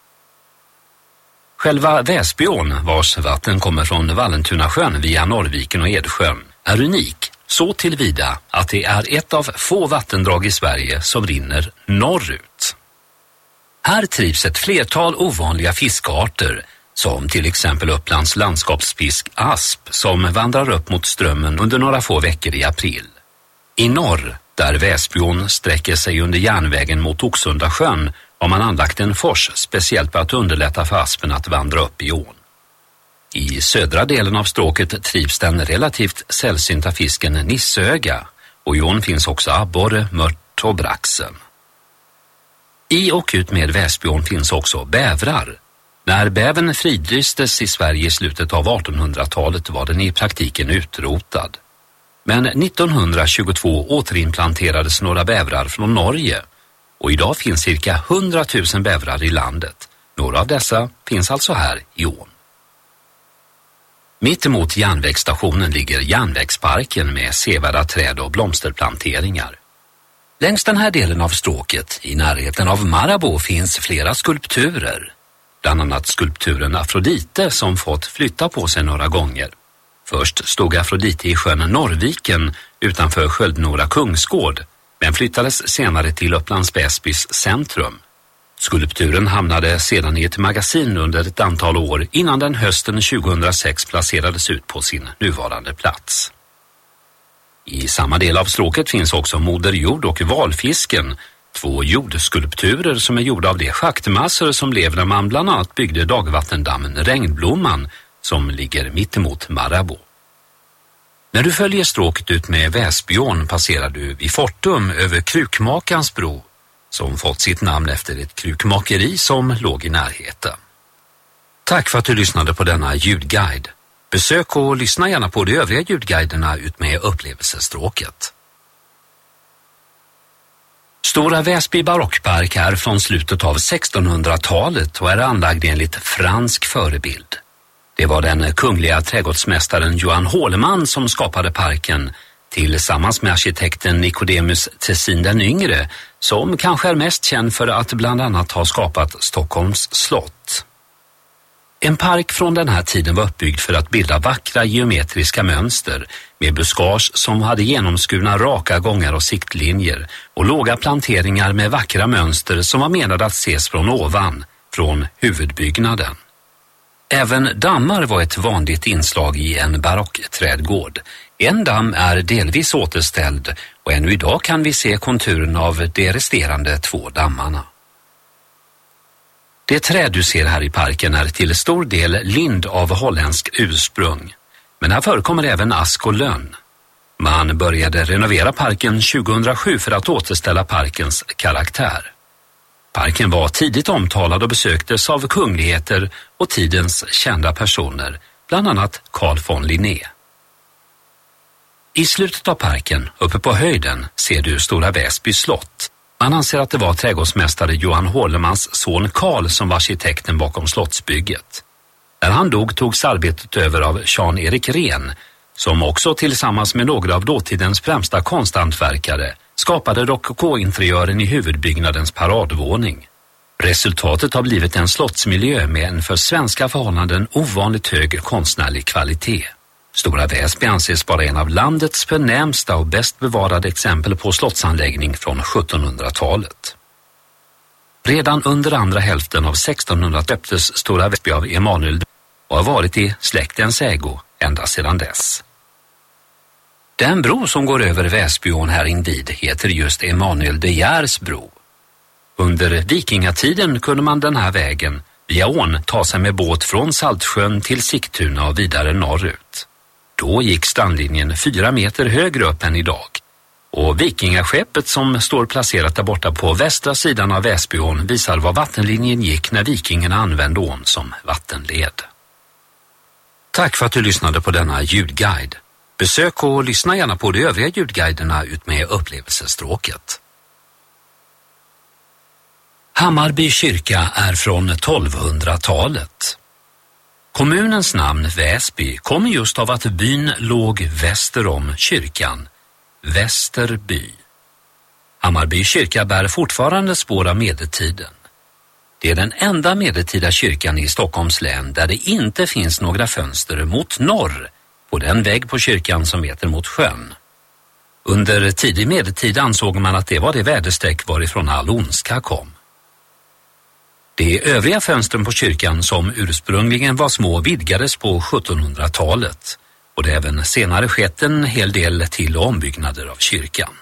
S5: Själva Väsbyån, vars vatten kommer från Vallentunasjön via Norrviken och Edsjön, är unik så tillvida att det är ett av få vattendrag i Sverige som rinner norrut. Här trivs ett flertal ovanliga fiskarter som till exempel Upplands landskapsfisk asp som vandrar upp mot strömmen under några få veckor i april. I norr, där Väsbjörn sträcker sig under järnvägen mot Oxundasjön, har man anlagt en fors speciellt för att underlätta för aspen att vandra upp i ån. I södra delen av stråket trivs den relativt sällsynta fisken nissöga och i ån finns också abborre, mört och braxen. I och ut med Väsbyån finns också bävrar. När bäven fridlystes i Sverige i slutet av 1800-talet var den i praktiken utrotad. Men 1922 återimplanterades några bävrar från Norge och idag finns cirka 100 000 bävrar i landet. Några av dessa finns alltså här i ån. Mitt emot järnvägsstationen ligger järnvägsparken med sevärda träd och blomsterplanteringar. Längs den här delen av stråket, i närheten av Marabou, finns flera skulpturer. Bland annat skulpturen Afrodite som fått flytta på sig några gånger. Först stod Afrodite i sjön Norrviken utanför Sköldnora kungsgård men flyttades senare till Upplands Väsbys centrum. Skulpturen hamnade sedan i ett magasin under ett antal år innan den hösten 2006 placerades ut på sin nuvarande plats. I samma del av stråket finns också Moder Jord och valfisken, två jordskulpturer som är gjorda av de schaktmassor som blev när man bland annat byggde dagvattendammen Regnblomman som ligger mittemot Marabou. När du följer stråket ut med Väsbjörn passerar du vid Fortum över Krukmakans bro som fått sitt namn efter ett krukmakeri som låg i närheten. Tack för att du lyssnade på denna ljudguide. Besök och lyssna gärna på de övriga ljudguiderna ut med upplevelsestråket. Stora Väsby barockpark är från slutet av 1600-talet och är anlagd enligt fransk förebild. Det var den kungliga trädgårdsmästaren Johan Håleman som skapade parken tillsammans med arkitekten Nicodemus Tessin den yngre som kanske är mest känd för att bland annat ha skapat Stockholms slott. En park från den här tiden var uppbyggd för att bilda vackra geometriska mönster med buskage som hade genomskurna raka gångar och siktlinjer och låga planteringar med vackra mönster som var menade att ses från ovan, från huvudbyggnaden. Även dammar var ett vanligt inslag i en barockträdgård. En damm är delvis återställd och ännu idag kan vi se konturen av de resterande två dammarna. Det träd du ser här i parken är till stor del lind av holländsk ursprung. Men här förekommer även ask och lönn. Man började renovera parken 2007 för att återställa parkens karaktär. Parken var tidigt omtalad och besöktes av kungligheter och tidens kända personer, bland annat Carl von Linné. I slutet av parken, uppe på höjden, ser du Stora Väsby slott. Man anser att det var trädgårdsmästare Johan Hålemans son Karl som var arkitekten bakom slottsbygget. När han dog togs arbetet över av Jean-Erik Ren, som också tillsammans med några av dåtidens främsta konsthantverkare skapade rokokointeriören i huvudbyggnadens paradvåning. Resultatet har blivit en slottsmiljö med en för svenska förhållanden ovanligt hög konstnärlig kvalitet. Stora Väsby anses vara en av landets förnämsta och bäst bevarade exempel på slottsanläggning från 1700-talet. Redan under andra hälften av 1600-talet döptes Stora Väsby av Emanuel och har varit i släktens ägo ända sedan dess. Den bro som går över Väsbyån här invid heter just Emanuel de Geers bro. Under vikingatiden kunde man den här vägen via ån ta sig med båt från Saltsjön till Sigtuna och vidare norrut. Då gick strandlinjen fyra meter högre upp än idag. Och vikingaskeppet som står placerat där borta på västra sidan av Väsbyån visar var vattenlinjen gick när vikingarna använde ån som vattenled. Tack för att du lyssnade på denna ljudguide. Besök och lyssna gärna på de övriga ljudguiderna ut med upplevelsestråket. Hammarby kyrka är från 1200-talet. Kommunens namn Väsby kommer just av att byn låg väster om kyrkan, Västerby. Hammarby kyrka bär fortfarande spår av medeltiden. Det är den enda medeltida kyrkan i Stockholms län där det inte finns några fönster mot norr på den vägg på kyrkan som heter mot sjön. Under tidig medeltid ansåg man att det var det väderstreck varifrån all ondska kom. De övriga fönstren på kyrkan som ursprungligen var små vidgades på 1700-talet och det även senare skett en hel del till ombyggnader av kyrkan.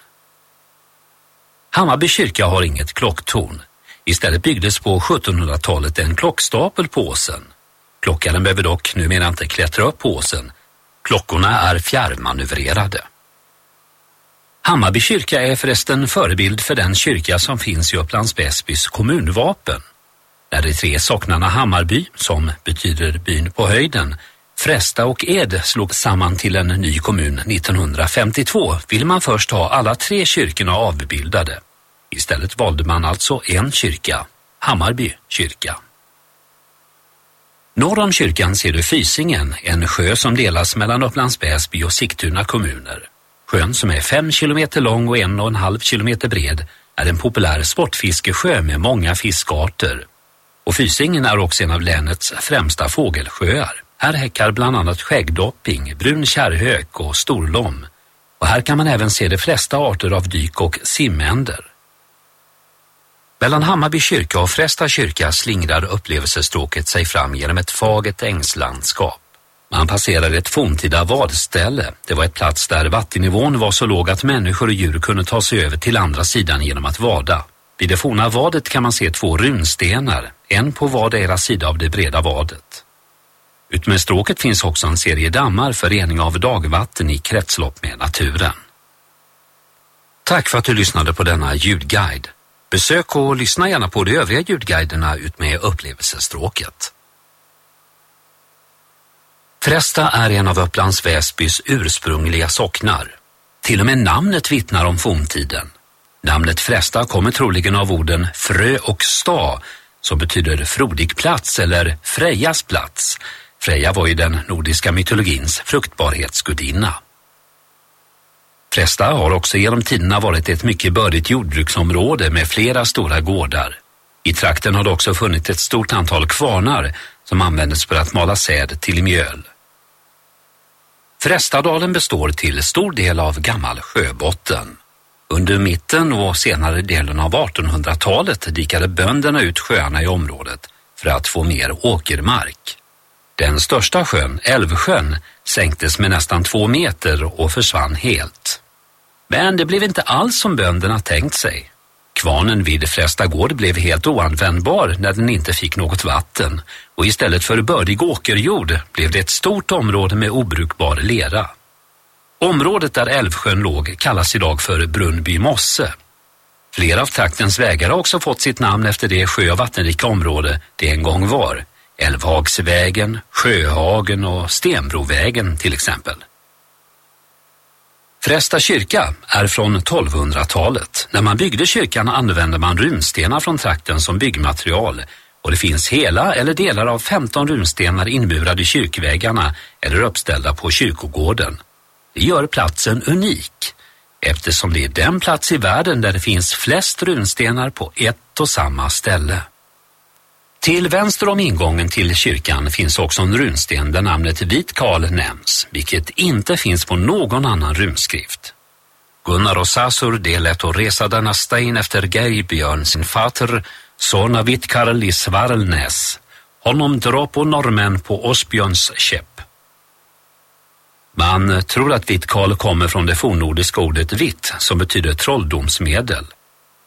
S5: Hammarby kyrka har inget klocktorn. Istället byggdes på 1700-talet en klockstapel på åsen. Klockaren behöver dock numera inte klättra upp på åsen. Klockorna är fjärrmanövrerade. Hammarby kyrka är förresten förebild för den kyrka som finns i Upplands Väsbys kommunvapen. När de tre socknarna Hammarby, som betyder byn på höjden, Frästa och Ed slog samman till en ny kommun 1952 ville man först ha alla tre kyrkorna avbildade. Istället valde man alltså en kyrka, Hammarby kyrka. Norr om kyrkan ser du Fysingen, en sjö som delas mellan Upplands Väsby och Sigtuna kommuner. Sjön som är fem kilometer lång och en och en halv kilometer bred är en populär sportfiskesjö med många fiskarter. Och Fysingen är också en av länets främsta fågelsjöar. Här häckar bland annat skäggdopping, brun kärrhök och storlom. Och här kan man även se de flesta arter av dyk- och simänder. Mellan Hammarby kyrka och Frästa kyrka slingrar upplevelsestråket sig fram genom ett fagert ängslandskap. Man passerar ett forntida vadställe. Det var ett plats där vattennivån var så låg att människor och djur kunde ta sig över till andra sidan genom att vada. Vid det forna vadet kan man se två runstenar, en på vardera sida av det breda vadet. Utmed stråket finns också en serie dammar för rening av dagvatten i kretslopp med naturen. Tack för att du lyssnade på denna ljudguide. Besök och lyssna gärna på de övriga ljudguiderna utmed upplevelsestråket. Frästa är en av Upplands Väsbys ursprungliga socknar. Till och med namnet vittnar om forntiden. Namnet Frästa kommer troligen av orden frö och sta som betyder frodig plats eller Frejas plats. Freja var ju den nordiska mytologins fruktbarhetsgudinna. Fresta har också genom tiderna varit ett mycket bördigt jordbruksområde med flera stora gårdar. I trakten har det också funnits ett stort antal kvarnar som användes för att mala säd till mjöl. Frestadalen består till stor del av gammal sjöbotten. Under mitten och senare delen av 1800-talet dikade bönderna ut sjöarna i området för att få mer åkermark. Den största sjön, Älvsjön, sänktes med nästan två meter och försvann helt. Men det blev inte alls som bönderna tänkt sig. Kvarnen vid Frästa gård blev helt oanvändbar när den inte fick något vatten och istället för bördig åkerjord blev det ett stort område med obrukbar lera. Området där Älvsjön låg kallas idag för Brunnby mosse. Flera av traktens vägar har också fått sitt namn efter det sjö- och vattenrika område det en gång var. Älvhagsvägen, Sjöhagen och Stenbrovägen till exempel. Frästa kyrka är från 1200-talet. När man byggde kyrkan använde man runstenar från trakten som byggmaterial och det finns hela eller delar av 15 runstenar inmurade i kyrkväggarna eller uppställda på kyrkogården. Det gör platsen unik eftersom det är den plats i världen där det finns flest runstenar på ett och samma ställe. Till vänster om ingången till kyrkan finns också en runsten där namnet Vit Karl nämns, vilket inte finns på någon annan runskrift. Gunnar och Sasur det lät att resa denna stein efter Geibjörn, sin fater, son av Vit Karl i Svarlnäs. Honom drar på norrmän på Osbjörns käpp. Man tror att vitt Karl kommer från det fornnordiska ordet vitt som betyder trolldomsmedel.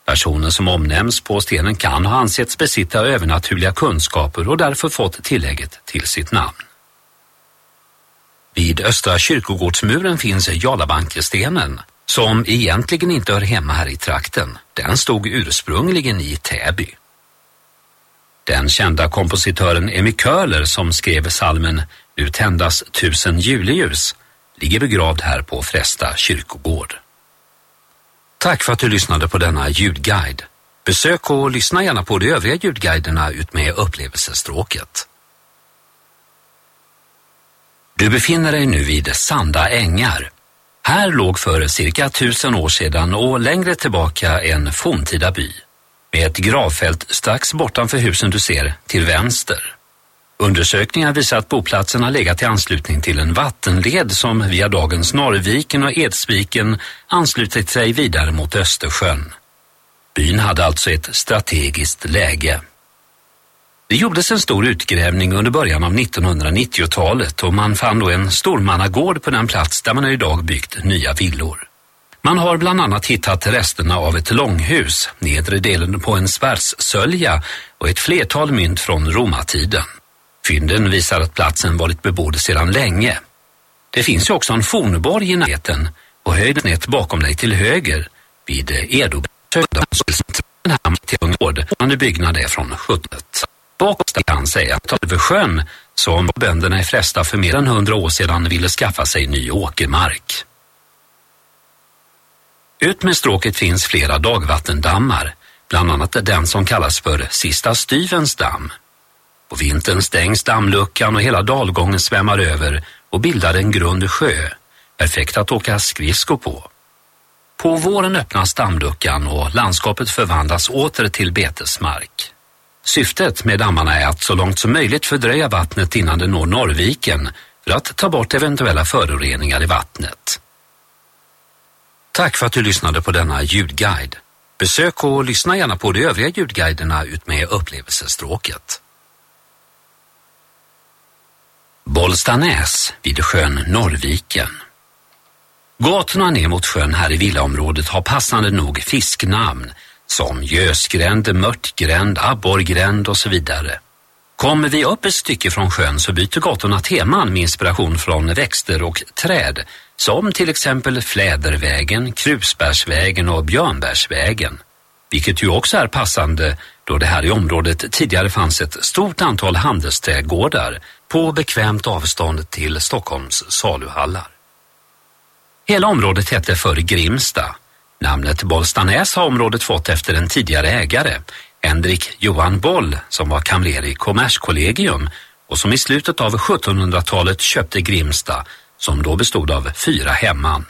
S5: Personen som omnämns på stenen kan ha ansetts besitta övernaturliga kunskaper och därför fått tillägget till sitt namn. Vid östra kyrkogårdsmuren finns Jalabankestenen som egentligen inte hör hemma här i trakten. Den stod ursprungligen i Täby. Den kända kompositören Emmy Köhler som skrev salmen Nu tändas tusen juleljus ligger begravd här på Frästa kyrkogård. Tack för att du lyssnade på denna ljudguide. Besök och lyssna gärna på de övriga ljudguiderna utmed upplevelsestråket. Du befinner dig nu vid Sanda ängar. Här låg för cirka tusen år sedan och längre tillbaka en forntida by med ett gravfält strax bortanför husen du ser till vänster. Undersökningar visar att boplatsen har legat i anslutning till en vattenled som via dagens Norrviken och Edsviken anslutit sig vidare mot Östersjön. Byn hade alltså ett strategiskt läge. Det gjordes en stor utgrävning under början av 1990-talet och man fann då en stormannagård på den plats där man idag byggt nya villor. Man har bland annat hittat resterna av ett långhus, nedre delen på en svärdssölja och ett flertal mynt från romartiden. Fynden visar att platsen varit bebodd sedan länge. Det finns ju också en fornborg i närheten och höjden ett bakom dig till höger vid Edo. Den byggnad är från 1700 Bakom kan säga att Tolvesjön som bönderna i Frästa för mer än hundra år sedan ville skaffa sig ny åkermark. Ut med stråket finns flera dagvattendammar, bland annat den som kallas för Sista Styvens damm. På vintern stängs dammluckan och hela dalgången svämmar över och bildar en grund sjö, perfekt att åka skridskor på. På våren öppnas dammluckan och landskapet förvandlas åter till betesmark. Syftet med dammarna är att så långt som möjligt fördröja vattnet innan det når Norrviken för att ta bort eventuella föroreningar i vattnet. Tack för att du lyssnade på denna ljudguide. Besök och lyssna gärna på de övriga ljudguiderna utmed upplevelsestråket. Bollstanäs vid sjön Norrviken. Gatorna ner mot sjön här i villaområdet har passande nog fisknamn som Gösgränd, Mörtgränd, Abborrgränd och så vidare. Kommer vi upp ett stycke från sjön så byter gatorna teman med inspiration från växter och träd som till exempel Flädervägen, Krusbärsvägen och Björnbärsvägen. Vilket ju också är passande då det här i området tidigare fanns ett stort antal handelsträdgårdar på bekvämt avstånd till Stockholms saluhallar. Hela området hette förr Grimsta. Namnet Bollstanäs har området fått efter en tidigare ägare, Henrik Johan Boll, som var kamrer i Kommerskollegium och som i slutet av 1700-talet köpte Grimsta, som då bestod av fyra hemman.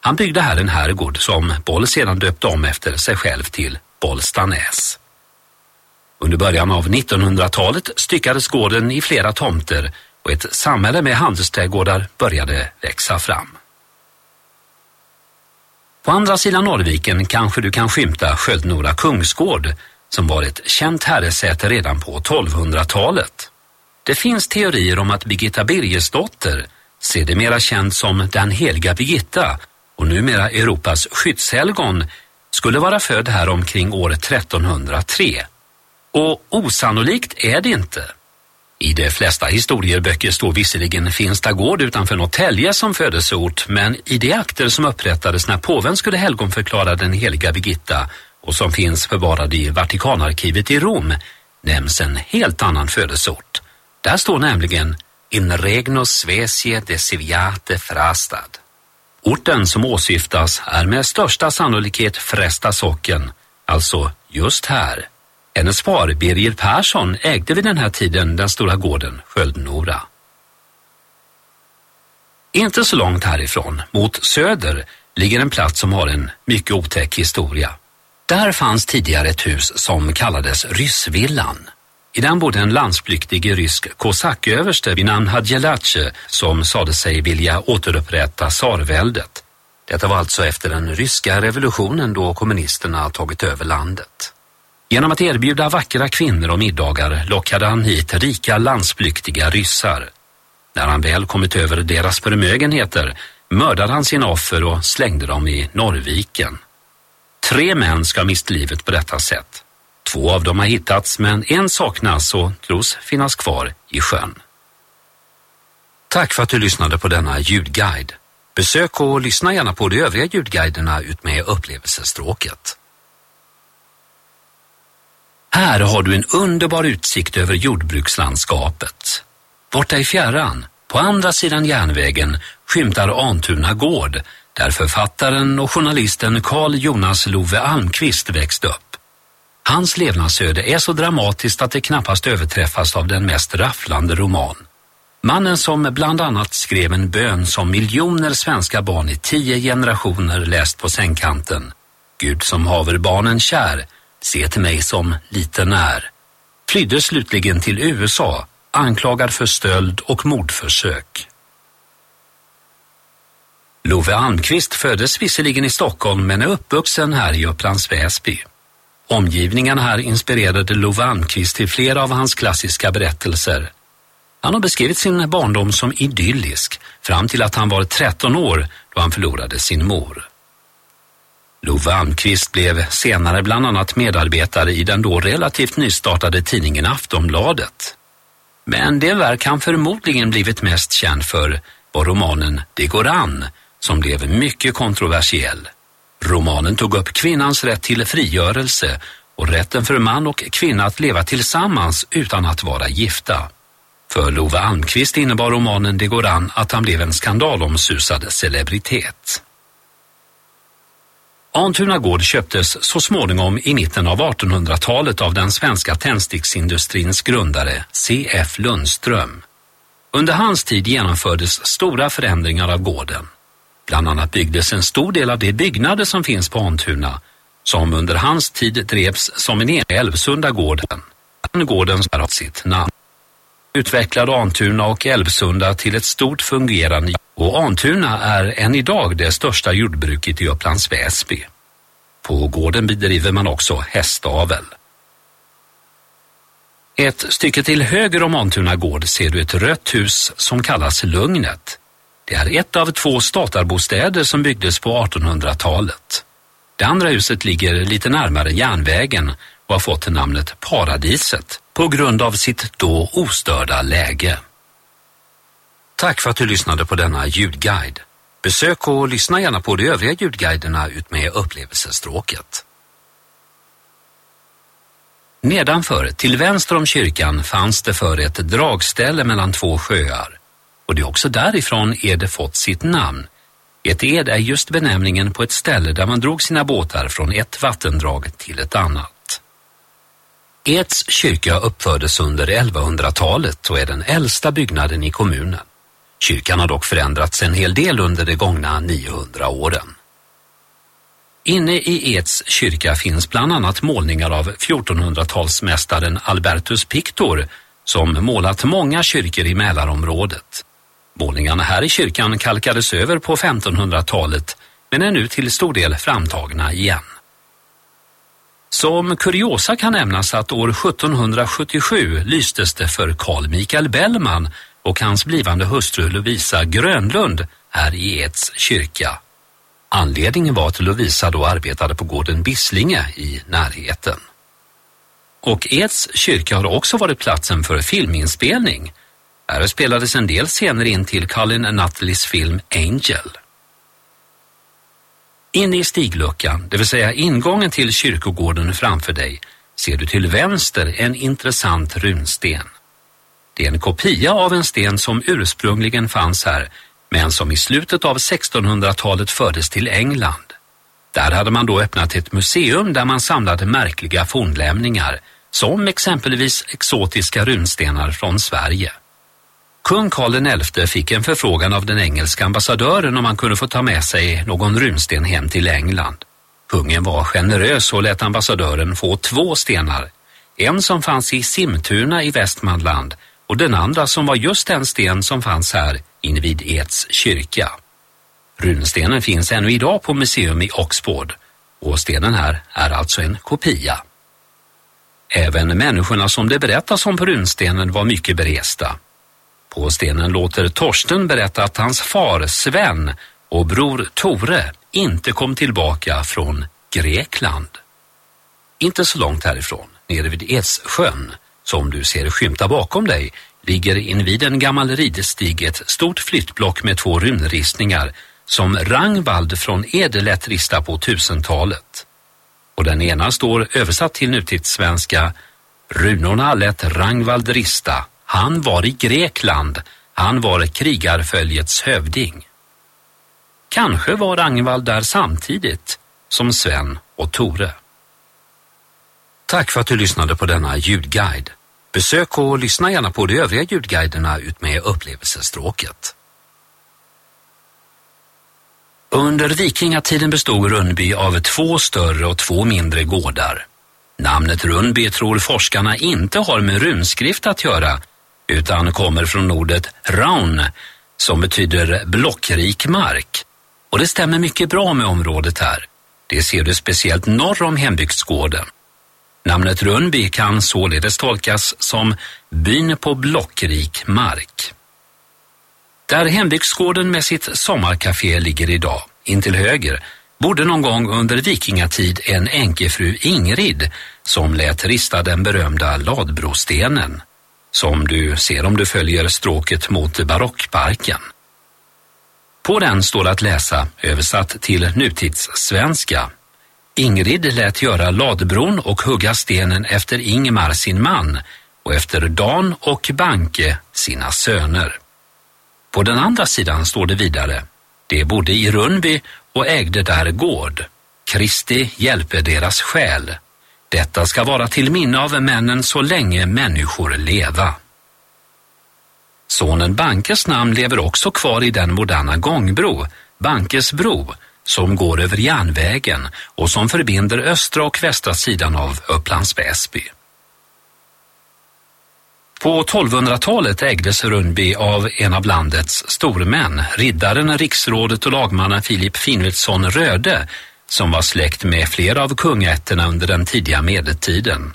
S5: Han byggde här en herrgård som Boll sedan döpte om efter sig själv till Bollstanäs. Under början av 1900-talet styckades gården i flera tomter och ett samhälle med handelsträdgårdar började växa fram. På andra sidan Norrviken kanske du kan skymta Sköldnora kungsgård som var ett känt herresäte redan på 1200-talet. Det finns teorier om att Birgitta Birgersdotter, sedermera känd som den heliga Birgitta och numera Europas skyddshelgon, skulle vara född här omkring år 1303. Och osannolikt är det inte. I de flesta historieböcker står visserligen Finsta gård utanför Norrtälje som födelseort men i de akter som upprättades när påven skulle helgonförklara den heliga Birgitta och som finns förvarade i Vatikanarkivet i Rom nämns en helt annan födelseort. Där står nämligen In regno Svesie de Civiate Frastad. Orten som åsyftas är med största sannolikhet Frästa socken, alltså just här. Hennes far Birger Persson ägde vid den här tiden den stora gården Sköldnora. Inte så långt härifrån, mot söder, ligger en plats som har en mycket otäck historia. Där fanns tidigare ett hus som kallades Ryssvillan. I den bodde en landsflyktig rysk kosacköverste vid namn Hadjelache som sade sig vilja återupprätta tsarväldet. Detta var alltså efter den ryska revolutionen då kommunisterna tagit över landet. Genom att erbjuda vackra kvinnor och middagar lockade han hit rika landsflyktiga ryssar. När han väl kommit över deras förmögenheter mördade han sina offer och slängde dem i Norrviken. Tre män ska ha mist livet på detta sätt. Två av dem har hittats men en saknas och tros finnas kvar i sjön. Tack för att du lyssnade på denna ljudguide. Besök och lyssna gärna på de övriga ljudguiderna utmed upplevelsestråket. Här har du en underbar utsikt över jordbrukslandskapet. Borta i fjärran, på andra sidan järnvägen, skymtar Antuna gård där författaren och journalisten Carl Jonas Love Almqvist växte upp. Hans levnadsöde är så dramatiskt att det knappast överträffas av den mest rafflande roman. Mannen som bland annat skrev en bön som miljoner svenska barn i tio generationer läst på sängkanten. Gud som haver barnen kär, se till mig som liten är. Flydde slutligen till USA, anklagad för stöld och mordförsök. Love Almqvist föddes visserligen i Stockholm men är uppvuxen här i Upplands Väsby. Omgivningen här inspirerade Love Almqvist till flera av hans klassiska berättelser. Han har beskrivit sin barndom som idyllisk fram till att han var 13 år då han förlorade sin mor. Love Almqvist blev senare bland annat medarbetare i den då relativt nystartade tidningen Aftonbladet. Men det verk han förmodligen blivit mest känd för var romanen Det går an, som blev mycket kontroversiell. Romanen tog upp kvinnans rätt till frigörelse och rätten för man och kvinna att leva tillsammans utan att vara gifta. För Love Almqvist innebar romanen Det går an att han blev en skandalomsusad celebritet. Antuna gård köptes så småningom i mitten av 1800-talet av den svenska tändsticksindustrins grundare C.F. Lundström. Under hans tid genomfördes stora förändringar av gården. Bland annat byggdes en stor del av de byggnader som finns på Antuna som under hans tid drevs som en egen Älvsunda gården. Den gården har sitt namn. Utvecklade Antuna och Älvsunda till ett stort fungerande och Antuna är än idag det största jordbruket i Upplands Väsby. På gården bedriver man också hästavel. Ett stycke till höger om Antuna gård ser du ett rött hus som kallas Lugnet. Det är ett av två statarbostäder som byggdes på 1800-talet. Det andra huset ligger lite närmare järnvägen och har fått namnet Paradiset på grund av sitt då ostörda läge. Tack för att du lyssnade på denna ljudguide. Besök och lyssna gärna på de övriga ljudguiderna utmed upplevelsestråket. Nedanför, till vänster om kyrkan, fanns det för ett dragställe mellan två sjöar. Och det är också därifrån ed fått sitt namn. Ett ed är just benämningen på ett ställe där man drog sina båtar från ett vattendrag till ett annat. Eds kyrka uppfördes under 1100-talet och är den äldsta byggnaden i kommunen. Kyrkan har dock förändrats en hel del under de gångna 900 åren. Inne i Eds kyrka finns bland annat målningar av 1400-talsmästaren Albertus Pictor som målat många kyrkor i Mälarområdet. Målningarna här i kyrkan kalkades över på 1500-talet men är nu till stor del framtagna igen. Som kuriosa kan nämnas att år 1777 lystes det för Carl Michael Bellman och hans blivande hustru Lovisa Grönlund här i Eds kyrka. Anledningen var att Lovisa då arbetade på gården Bisslinge i närheten. Och Eds kyrka har också varit platsen för filminspelning. Här spelades en del scener in till Colin Nutleys film Angel. Inne i stigluckan, det vill säga ingången till kyrkogården framför dig, ser du till vänster en intressant runsten. Det är en kopia av en sten som ursprungligen fanns här men som i slutet av 1600-talet fördes till England. Där hade man då öppnat ett museum där man samlade märkliga fornlämningar som exempelvis exotiska runstenar från Sverige. Kung Karl XI fick en förfrågan av den engelska ambassadören om han kunde få ta med sig någon runsten hem till England. Kungen var generös och lät ambassadören få två stenar. En som fanns i Simtuna i Västmanland och den andra som var just den sten som fanns här invid Eds kyrka. Runstenen finns ännu idag på museum i Oxford och stenen här är alltså en kopia. Även människorna som det berättas om på runstenen var mycket beresta. På stenen låter Torsten berätta att hans far Sven och bror Tore inte kom tillbaka från Grekland. Inte så långt härifrån, nere vid Edssjön, som du ser skymta bakom dig, ligger invid en gammal ridestig ett stort flyttblock med två runristningar som Rangvald från Edelätt rista på tusentalet. Och den ena står översatt till nutidssvenska Runorna lät Rangvald rista. Han var i Grekland. Han var krigarföljets hövding. Kanske var Ragnvald där samtidigt som Sven och Tore. Tack för att du lyssnade på denna ljudguide. Besök och lyssna gärna på de övriga ljudguiderna utmed upplevelsestråket. Under vikingatiden bestod Rundby av två större och två mindre gårdar. Namnet Rundby tror forskarna inte har med runskrift att göra utan kommer från ordet raun som betyder blockrik mark. Och det stämmer mycket bra med området här. Det ser du speciellt norr om hembygdsgården. Namnet Rönnby kan således tolkas som byn på blockrik mark. Där hembygdsgården med sitt sommarkafé ligger idag, intill höger, bodde någon gång under vikingatid en enkefru Ingrid som lät rista den berömda Ladbrostenen som du ser om du följer stråket mot Barockparken. På den står att läsa, översatt till nutidssvenska. Ingrid lät göra ladbron och hugga stenen efter Ingmar sin man och efter Dan och Banke sina söner. På den andra sidan står det vidare. De bodde i Rönnby och ägde där gård. Kristi hjälper deras själ. Detta ska vara till minne av männen så länge människor leva. Sonen Bankes namn lever också kvar i den moderna gångbro, Bankes bro, som går över järnvägen och som förbinder östra och västra sidan av Upplands Väsby. På 1200-talet ägdes Rundby av en av landets stormän, riddaren, riksrådet och lagmannen Filip Finnvildsson Röde, som var släkt med flera av kungaätterna under den tidiga medeltiden.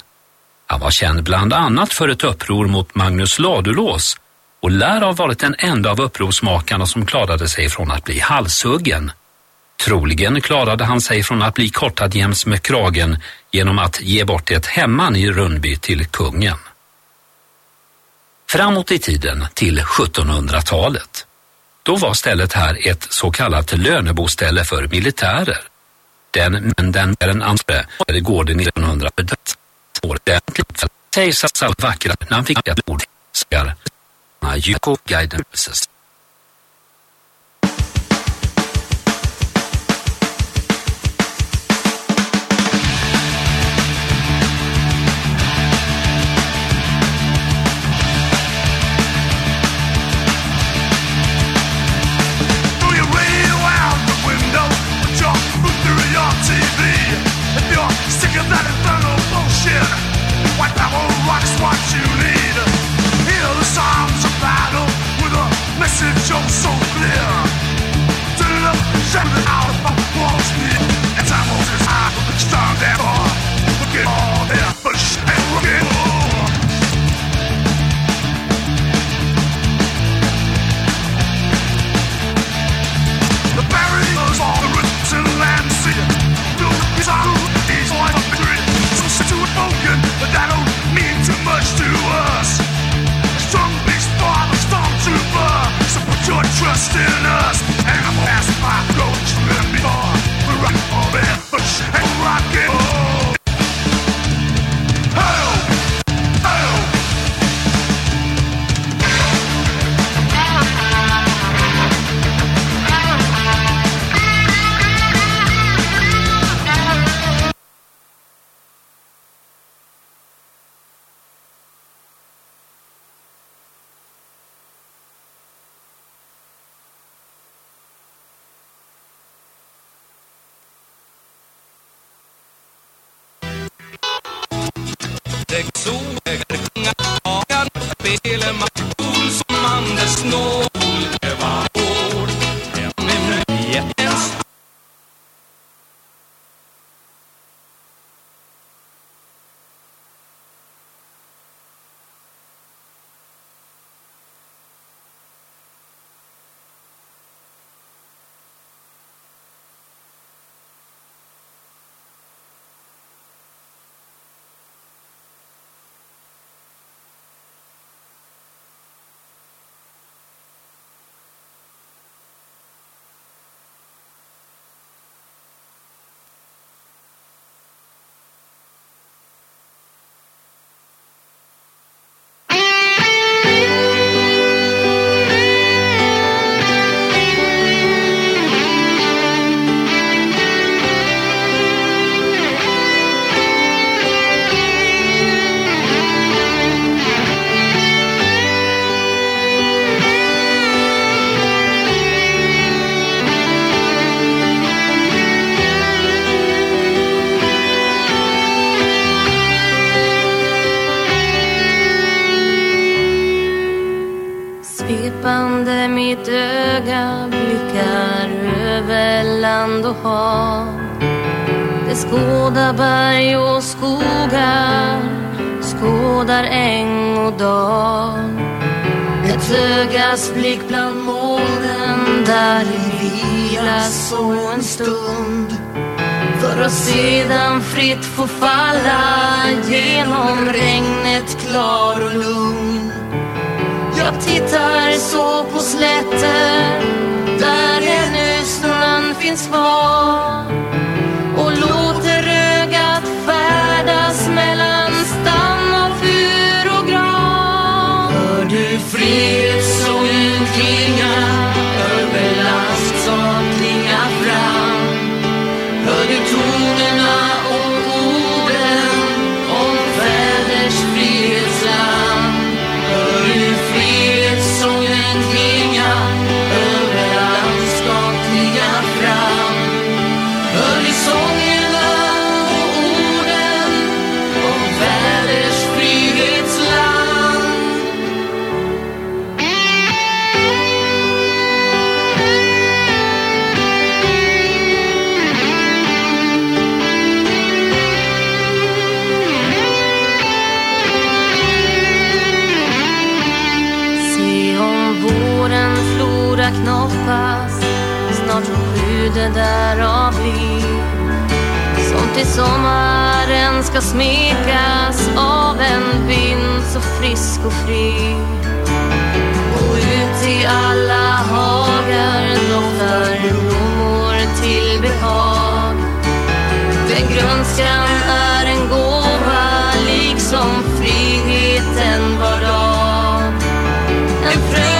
S5: Han var känd bland annat för ett uppror mot Magnus Ladulås och lär ha varit den enda av upprorsmakarna som klarade sig från att bli halshuggen. Troligen klarade han sig från att bli kortad jäms med kragen genom att ge bort ett hemman i Rundby till kungen. Framåt i tiden till 1700-talet. Då var stället här ett så kallat löneboställe för militärer. Den, men den är en andra gården 1900 Den sägs att så vackra. När han fick ett ord. Skar.
S7: No so in us And I passed by, on on So knoppas Snart som skjuter därav liv. Som till sommaren ska smekas av en vind så frisk och fri. Och ut i alla hagar doftar blommor till behag. Den grönskan är en gåva liksom friheten var dag. En
S8: frö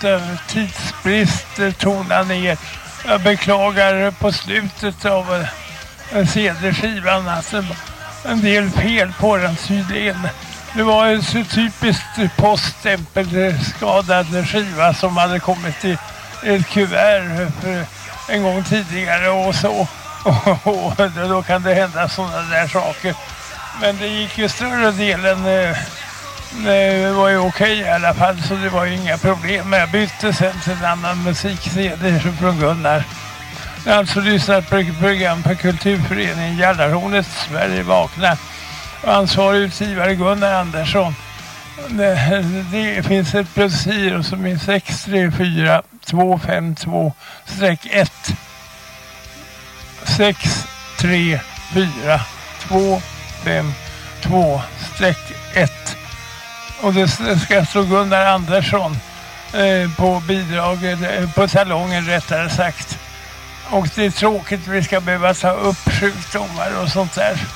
S8: där
S1: tidsbrist eh, tona ner. Jag beklagar på slutet av eh, CD-skivan att det var en del fel på den tydligen. Det var en så typiskt poststämpelskadad skiva som hade kommit i ett kuvert för en gång tidigare och så. Och då kan det hända sådana där saker. Men det gick ju större delen eh, det var ju okej i alla fall så det var ju inga problem. Men jag bytte sen till en annan musik-CD från Gunnar. Jag har alltså lyssnat på program på Kulturföreningen Jallarhornet Sverige vakna. Ansvarig utgivare Gunnar Andersson. Det, det finns ett plusir som är 634 252 1 634 252 1 och det ska stå Gunnar Andersson eh, på bidrag, eh, på salongen rättare sagt. Och det är tråkigt att vi ska behöva ta upp sjukdomar och sånt där.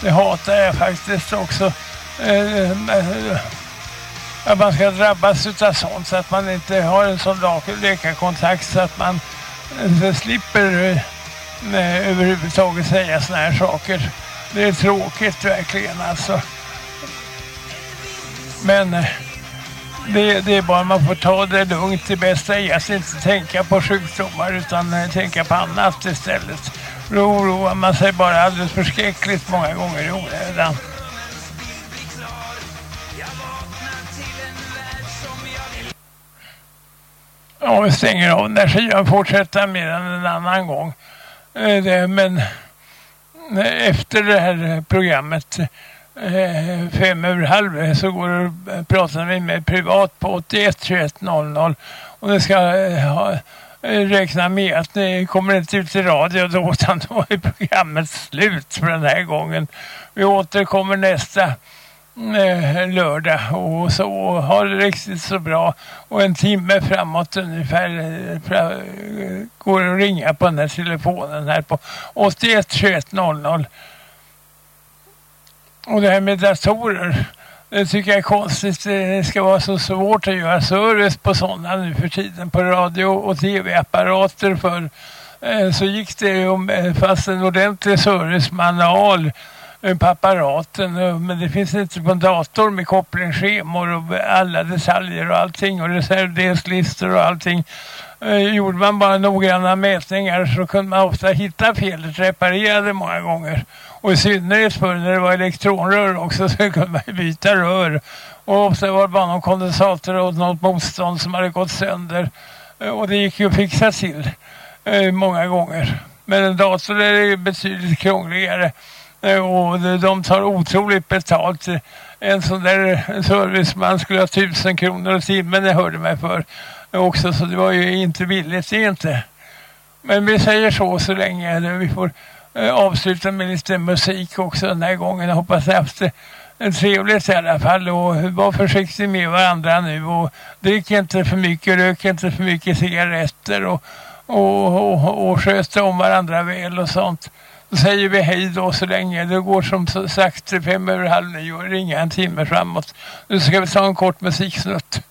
S1: Det hatar jag faktiskt också. Eh, eh, att man ska drabbas av sånt så att man inte har en sån läkarkontakt så att man eh, slipper eh, överhuvudtaget säga såna här saker. Det är tråkigt verkligen alltså. Men eh, det, det är bara man får ta det lugnt. Det bästa är att inte tänka på sjukdomar utan eh, tänka på annat istället. Då oroar man sig bara alldeles förskräckligt många gånger i onödan. Ja, vi stänger av den där skivan fortsätter mer än en annan gång. Eh, men efter det här programmet eh, fem över halv eh, så går det att eh, prata med mig privat på 81 21 00 och det ska eh, ha, eh, räkna med att ni kommer inte ut i radio då utan då är programmet slut för den här gången. Vi återkommer nästa eh, lördag. Och så och har det riktigt så bra. Och en timme framåt ungefär eh, fra, går att ringa på den här telefonen här på 81 21 00 och det här med datorer, det tycker jag är konstigt. Det ska vara så svårt att göra service på sådana nu för tiden på radio och tv-apparater för eh, så gick det ju eh, fast en ordentlig servicemanual eh, på apparaten men det finns inte på en dator med kopplingsschemor och alla detaljer och allting och reservdelslistor och allting. Eh, gjorde man bara noggranna mätningar så kunde man ofta hitta felet reparerade många gånger. Och i synnerhet förr när det var elektronrör också så kunde man byta rör. Och ofta var det bara någon kondensator och något motstånd som hade gått sönder. Eh, och det gick ju att fixa till eh, många gånger. Men en dator är betydligt krångligare. Eh, och de tar otroligt betalt. En sån där serviceman skulle ha tusen kronor i timmen det hörde mig för. Också så det var ju inte billigt det inte. Men vi säger så så länge vi får eh, avsluta med lite musik också den här gången. Jag hoppas att haft det trevligt i alla fall och var försiktig med varandra nu och drick inte för mycket, rök inte för mycket cigaretter och, och, och, och sköt om varandra väl och sånt. Då säger vi hej då så länge. Det går som sagt fem över halv nio och ringa en timme framåt. Nu ska vi ta en kort musiksnutt.